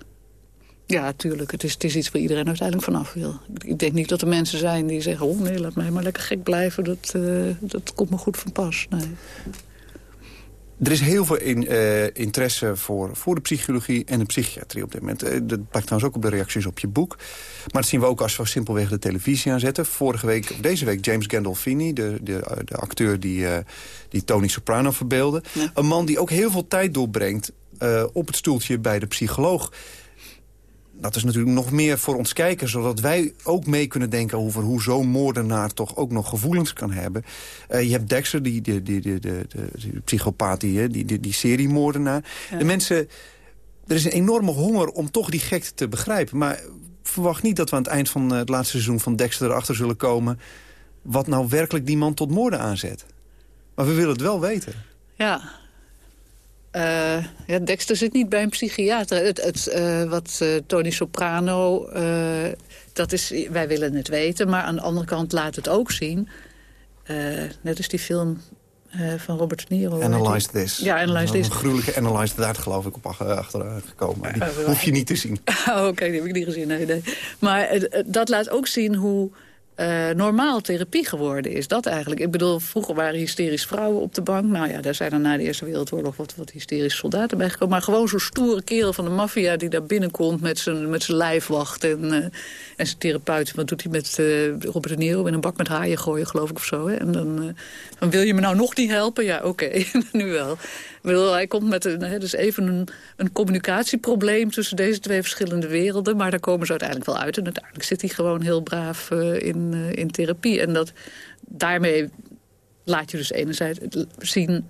ja, tuurlijk. Het is, het is iets waar iedereen uiteindelijk vanaf wil. Ik denk niet dat er mensen zijn die zeggen... oh nee, laat mij maar lekker gek blijven. Dat, uh, dat komt me goed van pas. Nee. Er is heel veel in, uh, interesse voor, voor de psychologie en de psychiatrie op dit moment. Uh, dat blijkt trouwens ook op de reacties op je boek. Maar dat zien we ook als we simpelweg de televisie aanzetten. Vorige week, of deze week, James Gandolfini, de, de, de acteur die, uh, die Tony Soprano verbeelde. Ja. Een man die ook heel veel tijd doorbrengt op het stoeltje bij de psycholoog dat is natuurlijk nog meer voor ons kijken... zodat wij ook mee kunnen denken over hoe zo'n moordenaar... toch ook nog gevoelens kan hebben. Uh, je hebt Dexter, die, die, die, die, de, de, psychopaat, die, die, die, die seriemoordenaar. Ja. De mensen... Er is een enorme honger om toch die gekte te begrijpen. Maar verwacht niet dat we aan het eind van het laatste seizoen van Dexter erachter zullen komen... wat nou werkelijk die man tot moorden aanzet. Maar we willen het wel weten. Ja, uh, ja, Dexter zit niet bij een psychiater. Het, het, uh, wat uh, Tony Soprano, dat is, wij willen het weten. Maar aan de andere kant laat het ook zien. net als die film van Robert De Niro. Analyze This. Ja, Analyze This. Een gruwelijke Analyze That geloof ik op achter gekomen. Die hoef je niet te zien. oh, Oké, okay, die heb ik niet gezien. Nee, nee. Maar dat laat ook zien hoe uh, normaal therapie geworden is. Dat eigenlijk. Ik bedoel, vroeger waren hysterische vrouwen op de bank. Nou ja, daar zijn er na de Eerste Wereldoorlog wat, wat hysterische soldaten bij gekomen. Maar gewoon zo'n stoere kerel van de maffia die daar binnenkomt met zijn, met zijn lijfwacht. En, uh, en zijn therapeut, wat doet hij met uh, Robert De Niro? In een bak met haaien gooien, geloof ik, of zo. Hè? En dan, dan wil je me nou nog niet helpen? Ja, oké, nu wel. Bedoel, hij komt met een, dus even een, een communicatieprobleem tussen deze twee verschillende werelden. Maar daar komen ze uiteindelijk wel uit. En uiteindelijk zit hij gewoon heel braaf uh, in, uh, in therapie. En dat, daarmee laat je dus enerzijds zien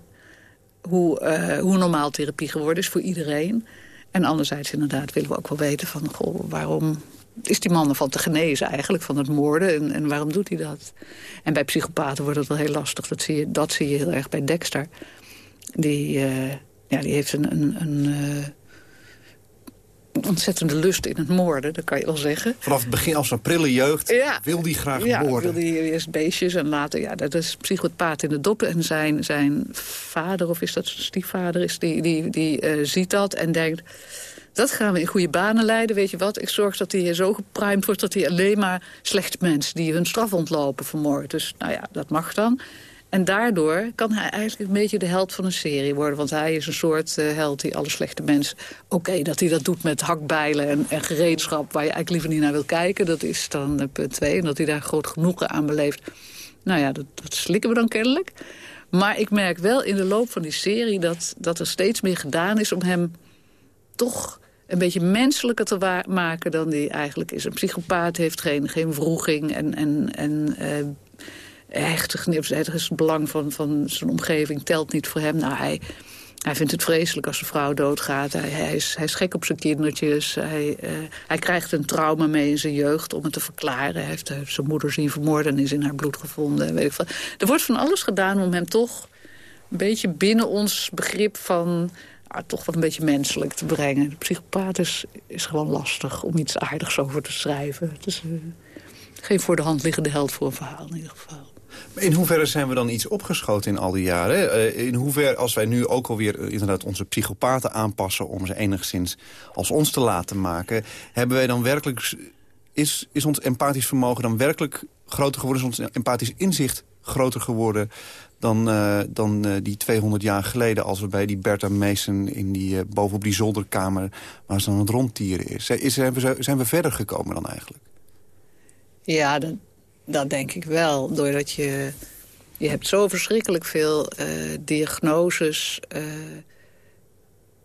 hoe, uh, hoe normaal therapie geworden is voor iedereen. En anderzijds inderdaad willen we ook wel weten van... Goh, waarom is die man ervan te genezen eigenlijk, van het moorden? En, en waarom doet hij dat? En bij psychopaten wordt het wel heel lastig. Dat zie je, dat zie je heel erg bij Dexter. Die, uh, ja, die heeft een, een, een ontzettende lust in het moorden, dat kan je wel zeggen. Vanaf het begin, als een prille jeugd, ja. wil hij graag ja, moorden. Ja, wil hij eerst beestjes en later... Ja, dat is psychopaat in de dop. En zijn, zijn vader, of is dat zijn stiefvader, is, die, die, die uh, ziet dat en denkt... Dat gaan we in goede banen leiden, weet je wat. Ik zorg dat hij zo geprimed wordt dat hij alleen maar slechte mensen... die hun straf ontlopen vermoordt. Dus nou ja, dat mag dan. En daardoor kan hij eigenlijk een beetje de held van een serie worden. Want hij is een soort uh, held die alle slechte mensen... Oké, dat hij dat doet met hakbijlen en, en, gereedschap... waar je eigenlijk liever niet naar wil kijken, dat is dan uh, punt twee. En dat hij daar groot genoegen aan beleeft. Nou ja, dat, dat slikken we dan kennelijk. Maar ik merk wel in de loop van die serie... dat, dat er steeds meer gedaan is om hem toch een beetje menselijker te maken dan die eigenlijk is. Een psychopaat heeft geen, geen vroeging en, en, en uh, hechtig, het belang van, van zijn omgeving telt niet voor hem. Nou, hij, hij vindt het vreselijk als een vrouw doodgaat. Hij, hij, is, hij is gek op zijn kindertjes. Hij, uh, hij krijgt een trauma mee in zijn jeugd om het te verklaren. Hij heeft, heeft zijn moeder zien vermoorden en is in haar bloed gevonden. Weet ik veel. Er wordt van alles gedaan om hem toch een beetje binnen ons begrip van... Ah, toch wat een beetje menselijk te brengen. De psychopaat is, is gewoon lastig om iets aardigs over te schrijven. Het is uh, geen voor de hand liggende held voor een verhaal in ieder geval. In hoeverre zijn we dan iets opgeschoten in al die jaren? Uh, in hoeverre, als wij nu ook alweer uh, inderdaad onze psychopaten aanpassen... om ze enigszins als ons te laten maken... hebben wij dan werkelijk... Is, is ons empathisch vermogen dan werkelijk groter geworden? Is ons empathisch inzicht groter geworden dan, uh, dan die 200 jaar geleden... als we bij die Bertha Mason in die, bovenop die zolderkamer... waar ze dan het rondtieren is. zijn, we, zijn we verder gekomen dan eigenlijk? Ja, dat, dat denk ik wel. Doordat je... Je hebt zo verschrikkelijk veel uh, diagnoses... Uh,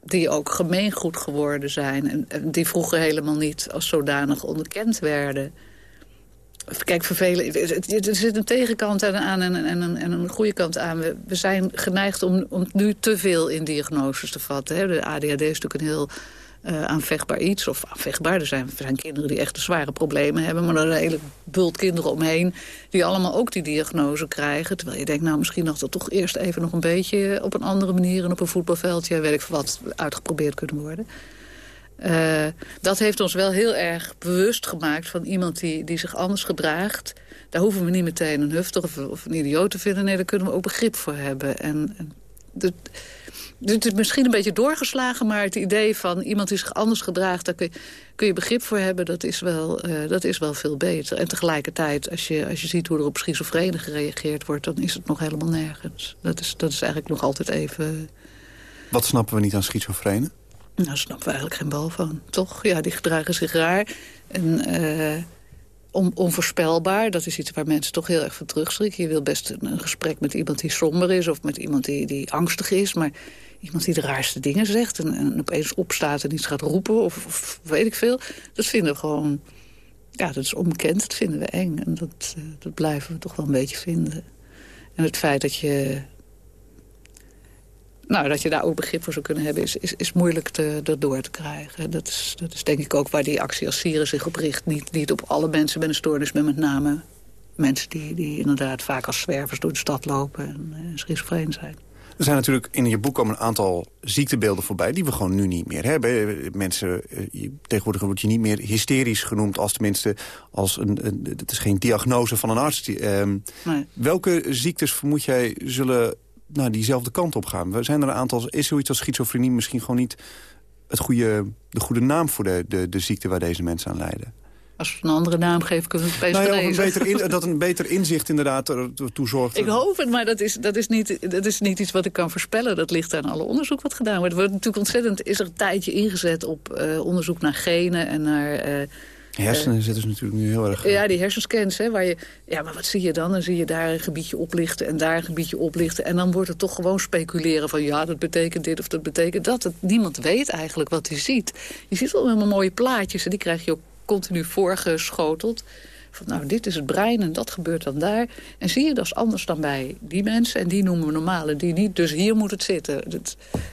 die ook gemeengoed geworden zijn. En, en, die vroeger helemaal niet als zodanig onderkend werden. Kijk, vervelen, er zit een tegenkant aan en, en, en, en een goede kant aan. We, we zijn geneigd om, om nu te veel in diagnoses te vatten. Hè. De ADHD is natuurlijk een heel uh, aanvechtbaar iets. Of aanvechtbaar, er zijn, er zijn kinderen die echt zware problemen hebben... maar er zijn een hele bult kinderen omheen die allemaal ook die diagnose krijgen. Terwijl je denkt, nou misschien had dat toch eerst even nog een beetje... op een andere manier en op een voetbalveldje, weet ik wat, uitgeprobeerd kunnen worden. Uh, dat heeft ons wel heel erg bewust gemaakt van iemand die, die zich anders gedraagt. Daar hoeven we niet meteen een hufter of, een idioot te vinden. Nee, daar kunnen we ook begrip voor hebben. En, het is misschien een beetje doorgeslagen, maar het idee van iemand die zich anders gedraagt... daar kun je, kun je begrip voor hebben, dat is, wel, uh, dat is wel veel beter. En tegelijkertijd, als je, als je ziet hoe er op schizofrenen gereageerd wordt... dan is het nog helemaal nergens. Dat is, dat is eigenlijk nog altijd even... Wat snappen we niet aan schizofrenen? Nou, daar snappen we eigenlijk geen bal van. Toch? Ja, die gedragen zich raar. En... Uh, on, onvoorspelbaar. Dat is iets waar mensen toch heel erg van terugschrikken. Je wil best een, gesprek met iemand die somber is... of met iemand die, die angstig is. Maar iemand die de raarste dingen zegt... en, en opeens opstaat en iets gaat roepen of, of, weet ik veel... dat vinden we gewoon... Ja, dat is onbekend, dat vinden we eng. En dat, uh, dat blijven we toch wel een beetje vinden. En het feit dat je... Nou, dat je daar ook begrip voor zou kunnen hebben... is, is, is moeilijk te, door te krijgen. Dat is, dat is denk ik ook waar die actie als Sieren zich op richt. Niet, niet op alle mensen met een stoornis, maar met name mensen die, die inderdaad vaak als zwervers door de stad lopen en uh, schizofreen zijn. Er zijn natuurlijk in je boek komen een aantal ziektebeelden voorbij... die we gewoon nu niet meer hebben. Mensen, eh, tegenwoordig word je niet meer hysterisch genoemd... als tenminste, als een, een het is geen diagnose van een arts. Um, nee. Welke ziektes vermoed jij zullen nou, diezelfde kant op gaan? Zijn er een aantal, is zoiets als schizofrenie misschien gewoon niet... Het goede, de goede naam voor de, de, de ziekte waar deze mensen aan lijden? Als we een andere naam geven, kunnen we het nou ja, een beter in, Dat een beter inzicht inderdaad ertoe zorgt. Ik hoop het, maar dat is, dat, is niet, dat is niet iets wat ik kan voorspellen. Dat ligt aan alle onderzoek wat gedaan wordt. Er wordt natuurlijk ontzettend, is er een tijdje ingezet op uh, onderzoek naar genen en naar... Uh, Hersenen zitten ze natuurlijk nu heel erg... Ja, die hersenscans, hè, waar je... Ja, maar wat zie je dan? Dan zie je daar een gebiedje oplichten en daar een gebiedje oplichten. En dan wordt het toch gewoon speculeren van... ja, dat betekent dit of dat betekent dat. Het, niemand weet eigenlijk wat hij ziet. Je ziet wel helemaal mooie plaatjes en die krijg je ook continu voorgeschoteld. Van nou, dit is het brein en dat gebeurt dan daar. En zie je, dat is anders dan bij die mensen. En die noemen we normale, die niet. Dus hier moet het zitten.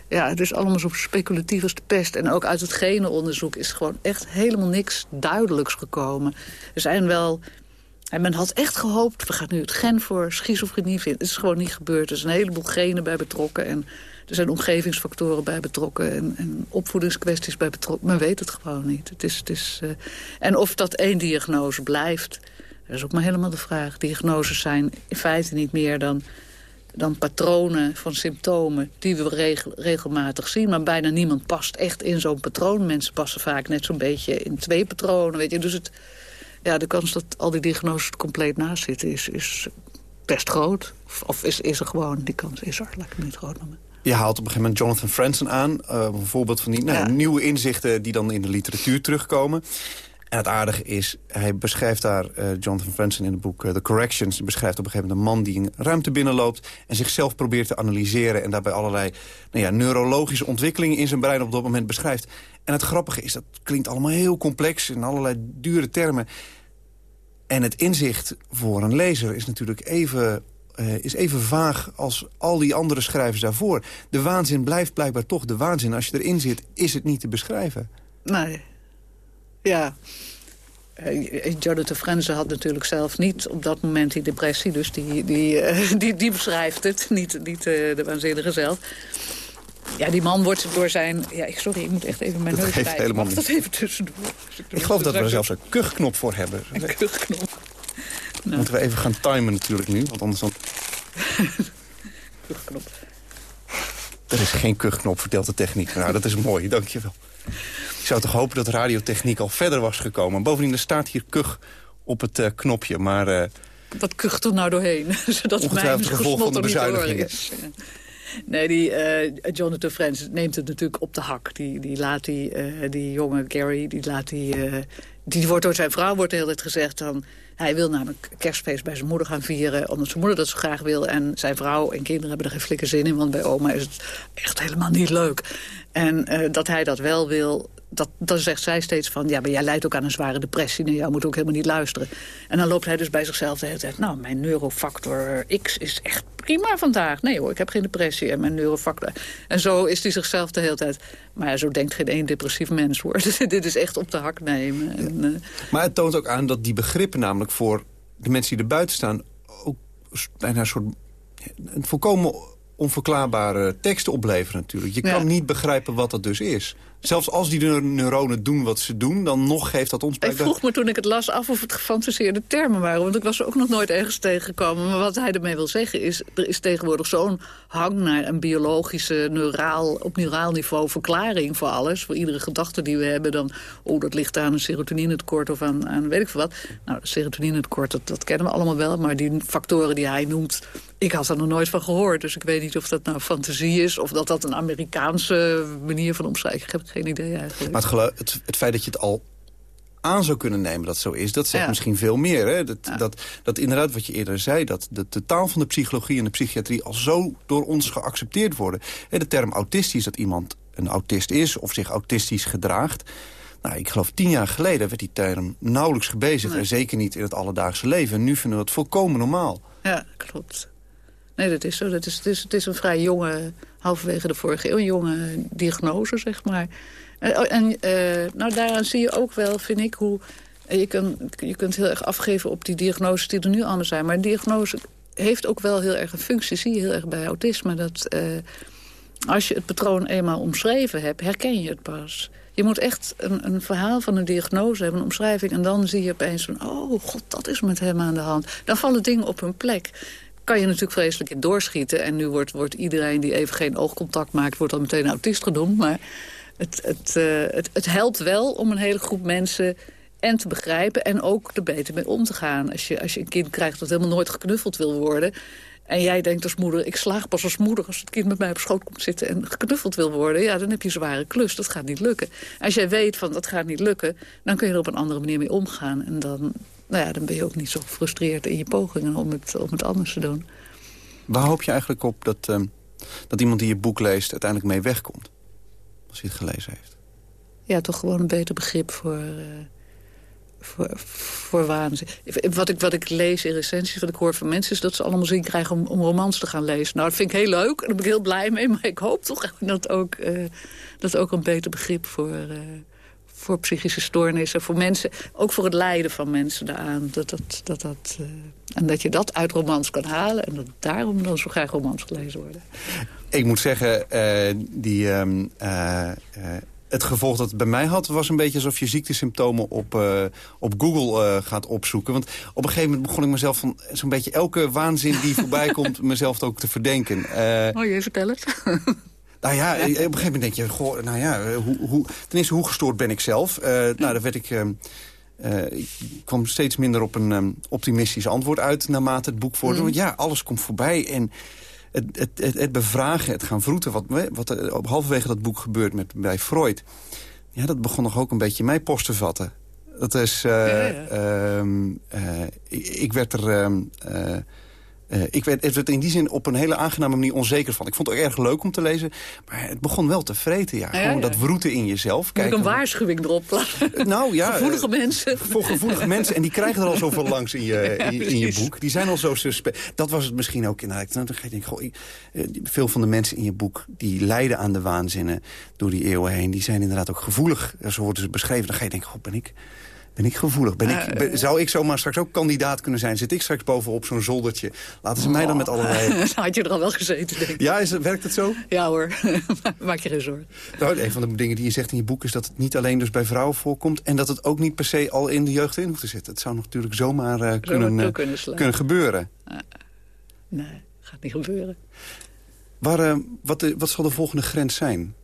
Ja, het is allemaal zo speculatief als de pest. En ook uit het genenonderzoek is gewoon echt helemaal niks duidelijks gekomen. Er zijn wel... En men had echt gehoopt, we gaan nu het gen voor schizofrenie vinden. Het is gewoon niet gebeurd. Er zijn een heleboel genen bij betrokken. En er zijn omgevingsfactoren bij betrokken en, en opvoedingskwesties bij betrokken. Men weet het gewoon niet. Het is, het is, uh, en of dat één diagnose blijft, dat is ook maar helemaal de vraag. Diagnoses zijn in feite niet meer dan, dan patronen van symptomen... die we regel, regelmatig zien, maar bijna niemand past echt in zo'n patroon. Mensen passen vaak net zo'n beetje in twee patronen, weet je. Dus het, ja, de kans dat al die diagnoses compleet naast zitten is, is best groot. Of, is, is er gewoon, die kans is er, laat ik niet groot noemen. Je haalt op een gegeven moment Jonathan Franzen aan. Uh, een voorbeeld van die nou, nieuwe inzichten die dan in de literatuur terugkomen. En het aardige is, hij beschrijft daar, uh, Jonathan Franzen in het boek uh, The Corrections... beschrijft op een gegeven moment een man die een ruimte binnenloopt... en zichzelf probeert te analyseren... en daarbij allerlei nou ja, neurologische ontwikkelingen in zijn brein op dat moment beschrijft. En het grappige is, dat klinkt allemaal heel complex... in allerlei dure termen. En het inzicht voor een lezer is natuurlijk even uh, is even vaag als al die andere schrijvers daarvoor. De waanzin blijft blijkbaar toch de waanzin. Als je erin zit, is het niet te beschrijven. Nee. Ja. Uh, Jonathan Frenzen had natuurlijk zelf niet op dat moment die depressie. Dus die, die, uh, die, die beschrijft het, niet, niet de waanzinnige zelf. Ja, die man wordt door zijn... Ja, sorry, ik moet echt even mijn dat neus bijten. helemaal Mag niet. dat even tussendoor? Ik, ik geloof dat we er zelfs een kuchknop voor hebben. Een kuchknop. Nou. Moeten we even gaan timen natuurlijk nu, want anders dan... kuchknop. Er is geen kuchknop, vertelt de techniek. Nou, dat is mooi, dankjewel. Ik zou toch hopen dat radiotechniek al verder was gekomen. Bovendien, er staat hier kuch op het uh, knopje, maar... Uh, Wat kucht er nou doorheen? Zodat ongetwijfeld gevolg van de bezuinigingen. Nee, die uh, Jonathan Friends neemt het natuurlijk op de hak. Die, die laat die, uh, die jonge Gary, die laat die... Uh, die wordt door zijn vrouw wordt de hele gezegd dan... Hij wil namelijk kerstfeest bij zijn moeder gaan vieren... omdat zijn moeder dat zo graag wil. En zijn vrouw en kinderen hebben er geen flikker zin in... want bij oma is het echt helemaal niet leuk. En dat hij dat wel wil... Dat, dan zegt zij steeds van... ja, maar jij leidt ook aan een zware depressie... en jou moet ook helemaal niet luisteren. En dan loopt hij dus bij zichzelf de hele tijd... nou, mijn neurofactor X is echt prima vandaag. Nee hoor, ik heb geen depressie en mijn neurofactor... En zo is hij zichzelf de hele tijd... maar ja, zo denkt geen één depressief mens, hoor. Dit is echt op de hak nemen. En, uh... Maar het toont ook aan dat die begrippen namelijk voor de mensen die er buiten staan... ook bijna een soort... een volkomen onverklaarbare teksten opleveren natuurlijk. Je Ja. kan niet begrijpen wat dat dus is. Zelfs als die neur- neuronen doen wat ze doen... dan nog geeft dat ons Ik vroeg me toen ik het las af of het gefantaseerde termen waren. Want ik was er ook nog nooit ergens tegengekomen. Maar wat hij ermee wil zeggen is... er is tegenwoordig zo'n hang naar een biologische, neuraal, op neuraal niveau verklaring voor alles. Voor iedere gedachte die we hebben. Dan, oh, dat ligt aan een serotoninetekort of aan, aan weet ik veel wat. Nou, serotoninetekort, dat, dat kennen we allemaal wel. Maar die factoren die hij noemt... Ik had er nog nooit van gehoord, dus ik weet niet of dat nou fantasie is... of dat dat een Amerikaanse manier van omschrijven. Ik heb geen idee eigenlijk. Maar het, het, het feit dat je het al aan zou kunnen nemen dat zo is... dat zegt Ja. misschien veel meer. Hè? Dat, dat, dat inderdaad, wat je eerder zei... dat de, de taal van de psychologie en de psychiatrie... al zo door ons geaccepteerd worden. Hè, de term autistisch, dat iemand een autist is... of zich autistisch gedraagt... Nou, ik geloof tien jaar geleden werd die term nauwelijks gebezigd. Nee. En zeker niet in het alledaagse leven. En nu vinden we het volkomen normaal. Ja, klopt. Nee, dat is zo. Dat is, het, is, het is een vrij jonge, halverwege de vorige eeuw, jonge diagnose, zeg maar. En, oh, en eh, nou, daaraan zie je ook wel, vind ik, hoe... eh, Je, je kunt heel erg afgeven op die diagnoses die er nu anders zijn. Maar een diagnose heeft ook wel heel erg een functie. Zie je heel erg bij autisme. Dat eh, als je het patroon eenmaal omschreven hebt, herken je het pas. Je moet echt een, een verhaal van een diagnose hebben, een omschrijving... en dan zie je opeens van, oh god, dat is met hem aan de hand. Dan vallen dingen op hun plek. Kan je natuurlijk vreselijk in doorschieten. En nu wordt, wordt iedereen die even geen oogcontact maakt... wordt dan meteen autist genoemd. Maar het, het, eh, het, het helpt wel om een hele groep mensen en te begrijpen... en ook er beter mee om te gaan. Als je, als je een kind krijgt dat helemaal nooit geknuffeld wil worden... En jij denkt als moeder, ik slaag pas als moeder... als het kind met mij op schoot komt zitten en geknuffeld wil worden... ja, dan heb je een zware klus, dat gaat niet lukken. Als jij weet van dat gaat niet lukken... dan kun je er op een andere manier mee omgaan. En dan, nou ja, dan ben je ook niet zo gefrustreerd in je pogingen om het, om het anders te doen. Waar hoop je eigenlijk op dat, ehm, dat iemand die je boek leest... uiteindelijk mee wegkomt? Als hij het gelezen heeft. Ja, toch gewoon een beter begrip voor, eh, voor, voor waanzin. Wat ik, wat ik lees in recensies, wat ik hoor van mensen... is dat ze allemaal zin krijgen om, om romans te gaan lezen. Nou, dat vind ik heel leuk en daar ben ik heel blij mee. Maar ik hoop toch dat ook, eh, dat ook een beter begrip voor... voor psychische stoornissen, voor mensen, ook voor het lijden van mensen daaraan. Dat, dat, dat, dat, eh, en dat je dat uit romans kan halen en dat daarom dan zo graag romans gelezen worden. Ik moet zeggen, eh, die, ehm, eh, het gevolg dat het bij mij had... was een beetje alsof je ziektesymptomen op, op Google gaat opzoeken. Want op een gegeven moment begon ik mezelf van... zo'n beetje elke waanzin die voorbij komt... mezelf ook te verdenken. Oh, je vertel het. Nou ja, eh, op een gegeven moment denk je... Goh, nou ja, eh, hoe, hoe, ten eerste, hoe gestoord ben ik zelf? Eh, Nou, daar werd ik... ehm, ik kwam steeds minder op een um, optimistisch antwoord uit... naarmate het boek vorderde. Want ja, alles komt voorbij en het, het, het, het, bevragen, het gaan vroeten... wat, wat er op halverwege dat boek gebeurt met, bij Freud... ja, dat begon nog ook een beetje mij post te vatten. Dat is... Uh, ik werd er... Uh, uh, ik werd, het werd in die zin op een hele aangename manier onzeker van. Ik vond het ook erg leuk om te lezen. Maar het begon wel te vreten, ja. Gewoon dat wroeten in jezelf. Kijk, een waarschuwing erop Nou ja. Gevoelige mensen. Voor gevoelige mensen. En die krijgen er al zoveel langs in je, in, in, je boek. Die zijn al zo suspect. Dat was het misschien ook. Nou, dan ga je denken, goh, ik, veel van de mensen in je boek... die lijden aan de waanzinnen door die eeuwen heen... die zijn inderdaad ook gevoelig. Zo worden ze beschreven. Dan ga je denken, goh, ben ik ben ik gevoelig? Ben ik, ben, zou ik zomaar straks ook kandidaat kunnen zijn? Zit ik straks bovenop zo'n zoldertje? Laten ze mij dan met allerlei... had je er al wel gezeten, denk ik. Ja, is, werkt het zo? Ja hoor, maak je geen zorgen. Nou, een van de dingen die je zegt in je boek... is dat het niet alleen dus bij vrouwen voorkomt... en dat het ook niet per se al in de jeugd in hoeft te zitten. Het zou natuurlijk zomaar uh, kunnen, uh, kunnen, kunnen, gebeuren. Uh, nee, gaat niet gebeuren. Waar, eh, wat, wat zal de volgende grens zijn?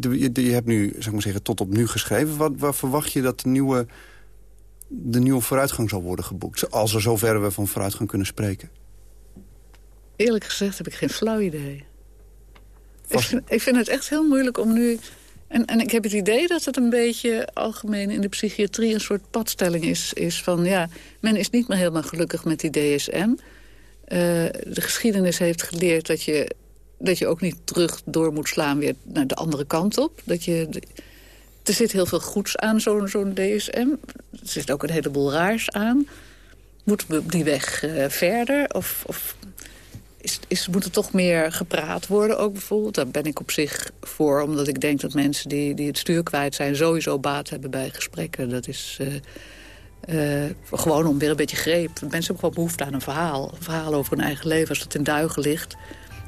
je, je, hebt nu, zeg maar zeggen, tot op nu geschreven. Wat, waar verwacht je dat de nieuwe de nieuwe vooruitgang zal worden geboekt. Als er zover we van vooruitgang kunnen spreken. Eerlijk gezegd heb ik geen flauw idee. Ik vind, ik vind, het echt heel moeilijk om nu... En, en ik heb het idee dat het een beetje algemeen in de psychiatrie... een soort padstelling is, is van... ja, men is niet meer helemaal gelukkig met die DSM. Uh, de geschiedenis heeft geleerd dat je, dat je ook niet terug door moet slaan... weer naar de andere kant op. Dat je er zit heel veel goeds aan, zo'n DSM. Er zit ook een heleboel raars aan. Moeten we op die weg uh, verder? Of, of is, is, moet er toch meer gepraat worden ook bijvoorbeeld? Daar ben ik op zich voor, omdat ik denk dat mensen die, die het stuur kwijt zijn... sowieso baat hebben bij gesprekken. Dat is uh, uh, gewoon om weer een beetje greep. Mensen hebben gewoon behoefte aan een verhaal. Een verhaal over hun eigen leven. Als dat in duigen ligt,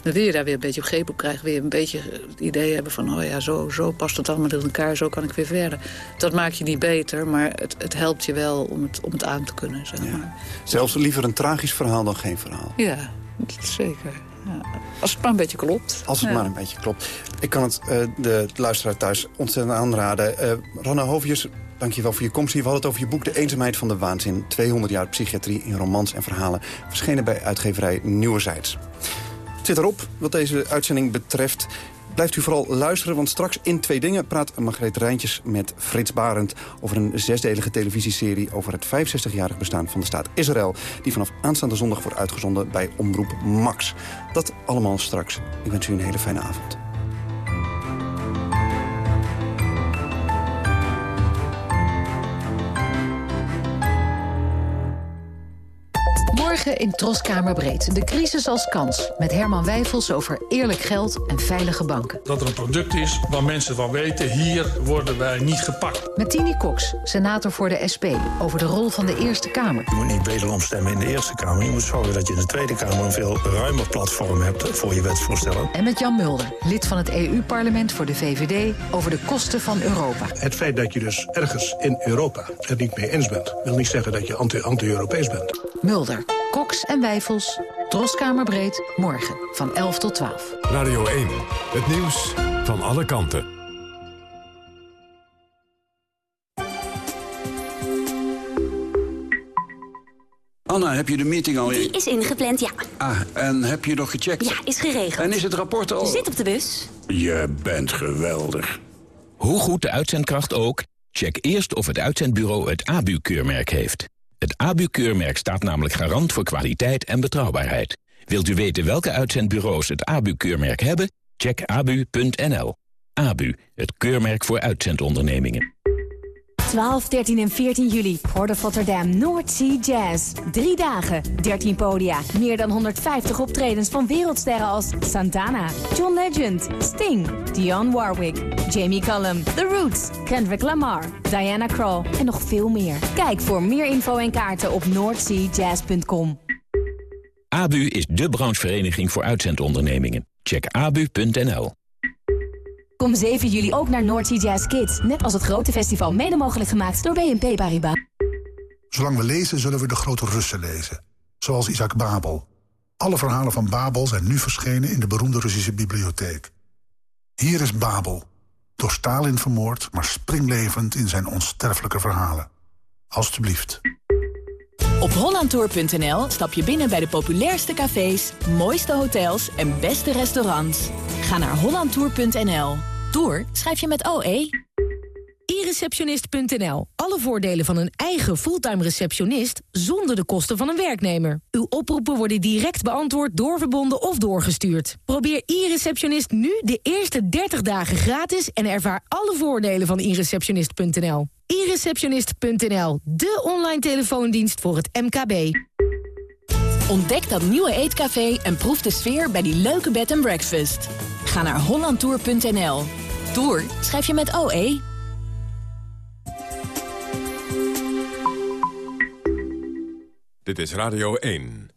dan wil je daar weer een beetje greep op krijgen. Weer een beetje het idee hebben van, oh ja, zo, zo past het allemaal in elkaar. Zo kan ik weer verder. Dat maakt je niet beter, maar het, het helpt je wel om het, om het aan te kunnen. Zeg maar. Zelfs liever een tragisch verhaal dan geen verhaal. Ja, zeker. Ja. Als het maar een beetje klopt. Als het maar een beetje klopt. Ik kan het uh, de luisteraar thuis ontzettend aanraden. Uh, Ranna Hovius, dankjewel voor je komst hier. We hadden het over je boek De Eenzaamheid van de Waanzin. 200 jaar psychiatrie in romans en verhalen. Verschenen bij uitgeverij Nieuwezijds. Zit erop wat deze uitzending betreft. Blijft u vooral luisteren, want straks in Twee Dingen... praat Margreet Rijntjes met Frits Barend... over een zesdelige televisieserie over het 65-jarig bestaan van de staat Israël... die vanaf aanstaande zondag wordt uitgezonden bij Omroep Max. Dat allemaal straks. Ik wens u een hele fijne avond. Morgen in Troskamerbreed. De crisis als kans. Met Herman Wijfels over eerlijk geld en veilige banken. Dat er een product is waar mensen van weten... hier worden wij niet gepakt. Met Tini Cox, senator voor de SP. Over de rol van de Eerste Kamer. Je moet niet wederom stemmen in de Eerste Kamer. Je moet zorgen dat je in de Tweede Kamer... een veel ruimer platform hebt voor je wetsvoorstellen. En met Jan Mulder, lid van het EU-parlement voor de VVD... over de kosten van Europa. Het feit dat je dus ergens in Europa het niet mee eens bent... wil niet zeggen dat je anti-Europees bent. Mulder. Koks en Wijfels, Troskamerbreed, morgen van 11 tot 12. Radio 1, het nieuws van alle kanten. Anna, heb je de meeting al... Die is ingepland, ja. Ah, en heb je nog gecheckt? Ja, is geregeld. En is het rapport al... Zit op de bus. Je bent geweldig. Hoe goed de uitzendkracht ook, check eerst of het uitzendbureau het ABU-keurmerk heeft. Het ABU-keurmerk staat namelijk garant voor kwaliteit en betrouwbaarheid. Wilt u weten welke uitzendbureaus het ABU-keurmerk hebben? Check abu.nl. ABU, het keurmerk voor uitzendondernemingen. 12, 13 en 14 juli. Port of Rotterdam North Sea Jazz. Drie dagen, 13 podia. Meer dan 150 optredens van wereldsterren als Santana, John Legend, Sting, Dionne Warwick, Jamie Cullum, The Roots, Kendrick Lamar, Diana Krall en nog veel meer. Kijk voor meer info en kaarten op northseajazz.com. ABU is de branchevereniging voor uitzendondernemingen. Check abu.nl. Kom 7 juli ook naar Noordsea Jazz Kids. Net als het grote festival mede mogelijk gemaakt door BNP Paribas. Zolang we lezen, zullen we de grote Russen lezen. Zoals Isaac Babel. Alle verhalen van Babel zijn nu verschenen in de beroemde Russische bibliotheek. Hier is Babel. Door Stalin vermoord, maar springlevend in zijn onsterfelijke verhalen. Alsjeblieft. Op hollandtour.nl stap je binnen bij de populairste cafés, mooiste hotels en beste restaurants. Ga naar hollandtour.nl. Tour schrijf je met OE. e-receptionist.nl. Alle voordelen van een eigen fulltime receptionist zonder de kosten van een werknemer. Uw oproepen worden direct beantwoord, doorverbonden of doorgestuurd. Probeer e-receptionist nu de eerste 30 dagen gratis en ervaar alle voordelen van e-receptionist.nl. e-receptionist.nl, de online telefoondienst voor het MKB. Ontdek dat nieuwe eetcafé en proef de sfeer bij die leuke bed and breakfast. Ga naar hollandtour.nl. Tour schrijf je met OE. Dit is Radio 1.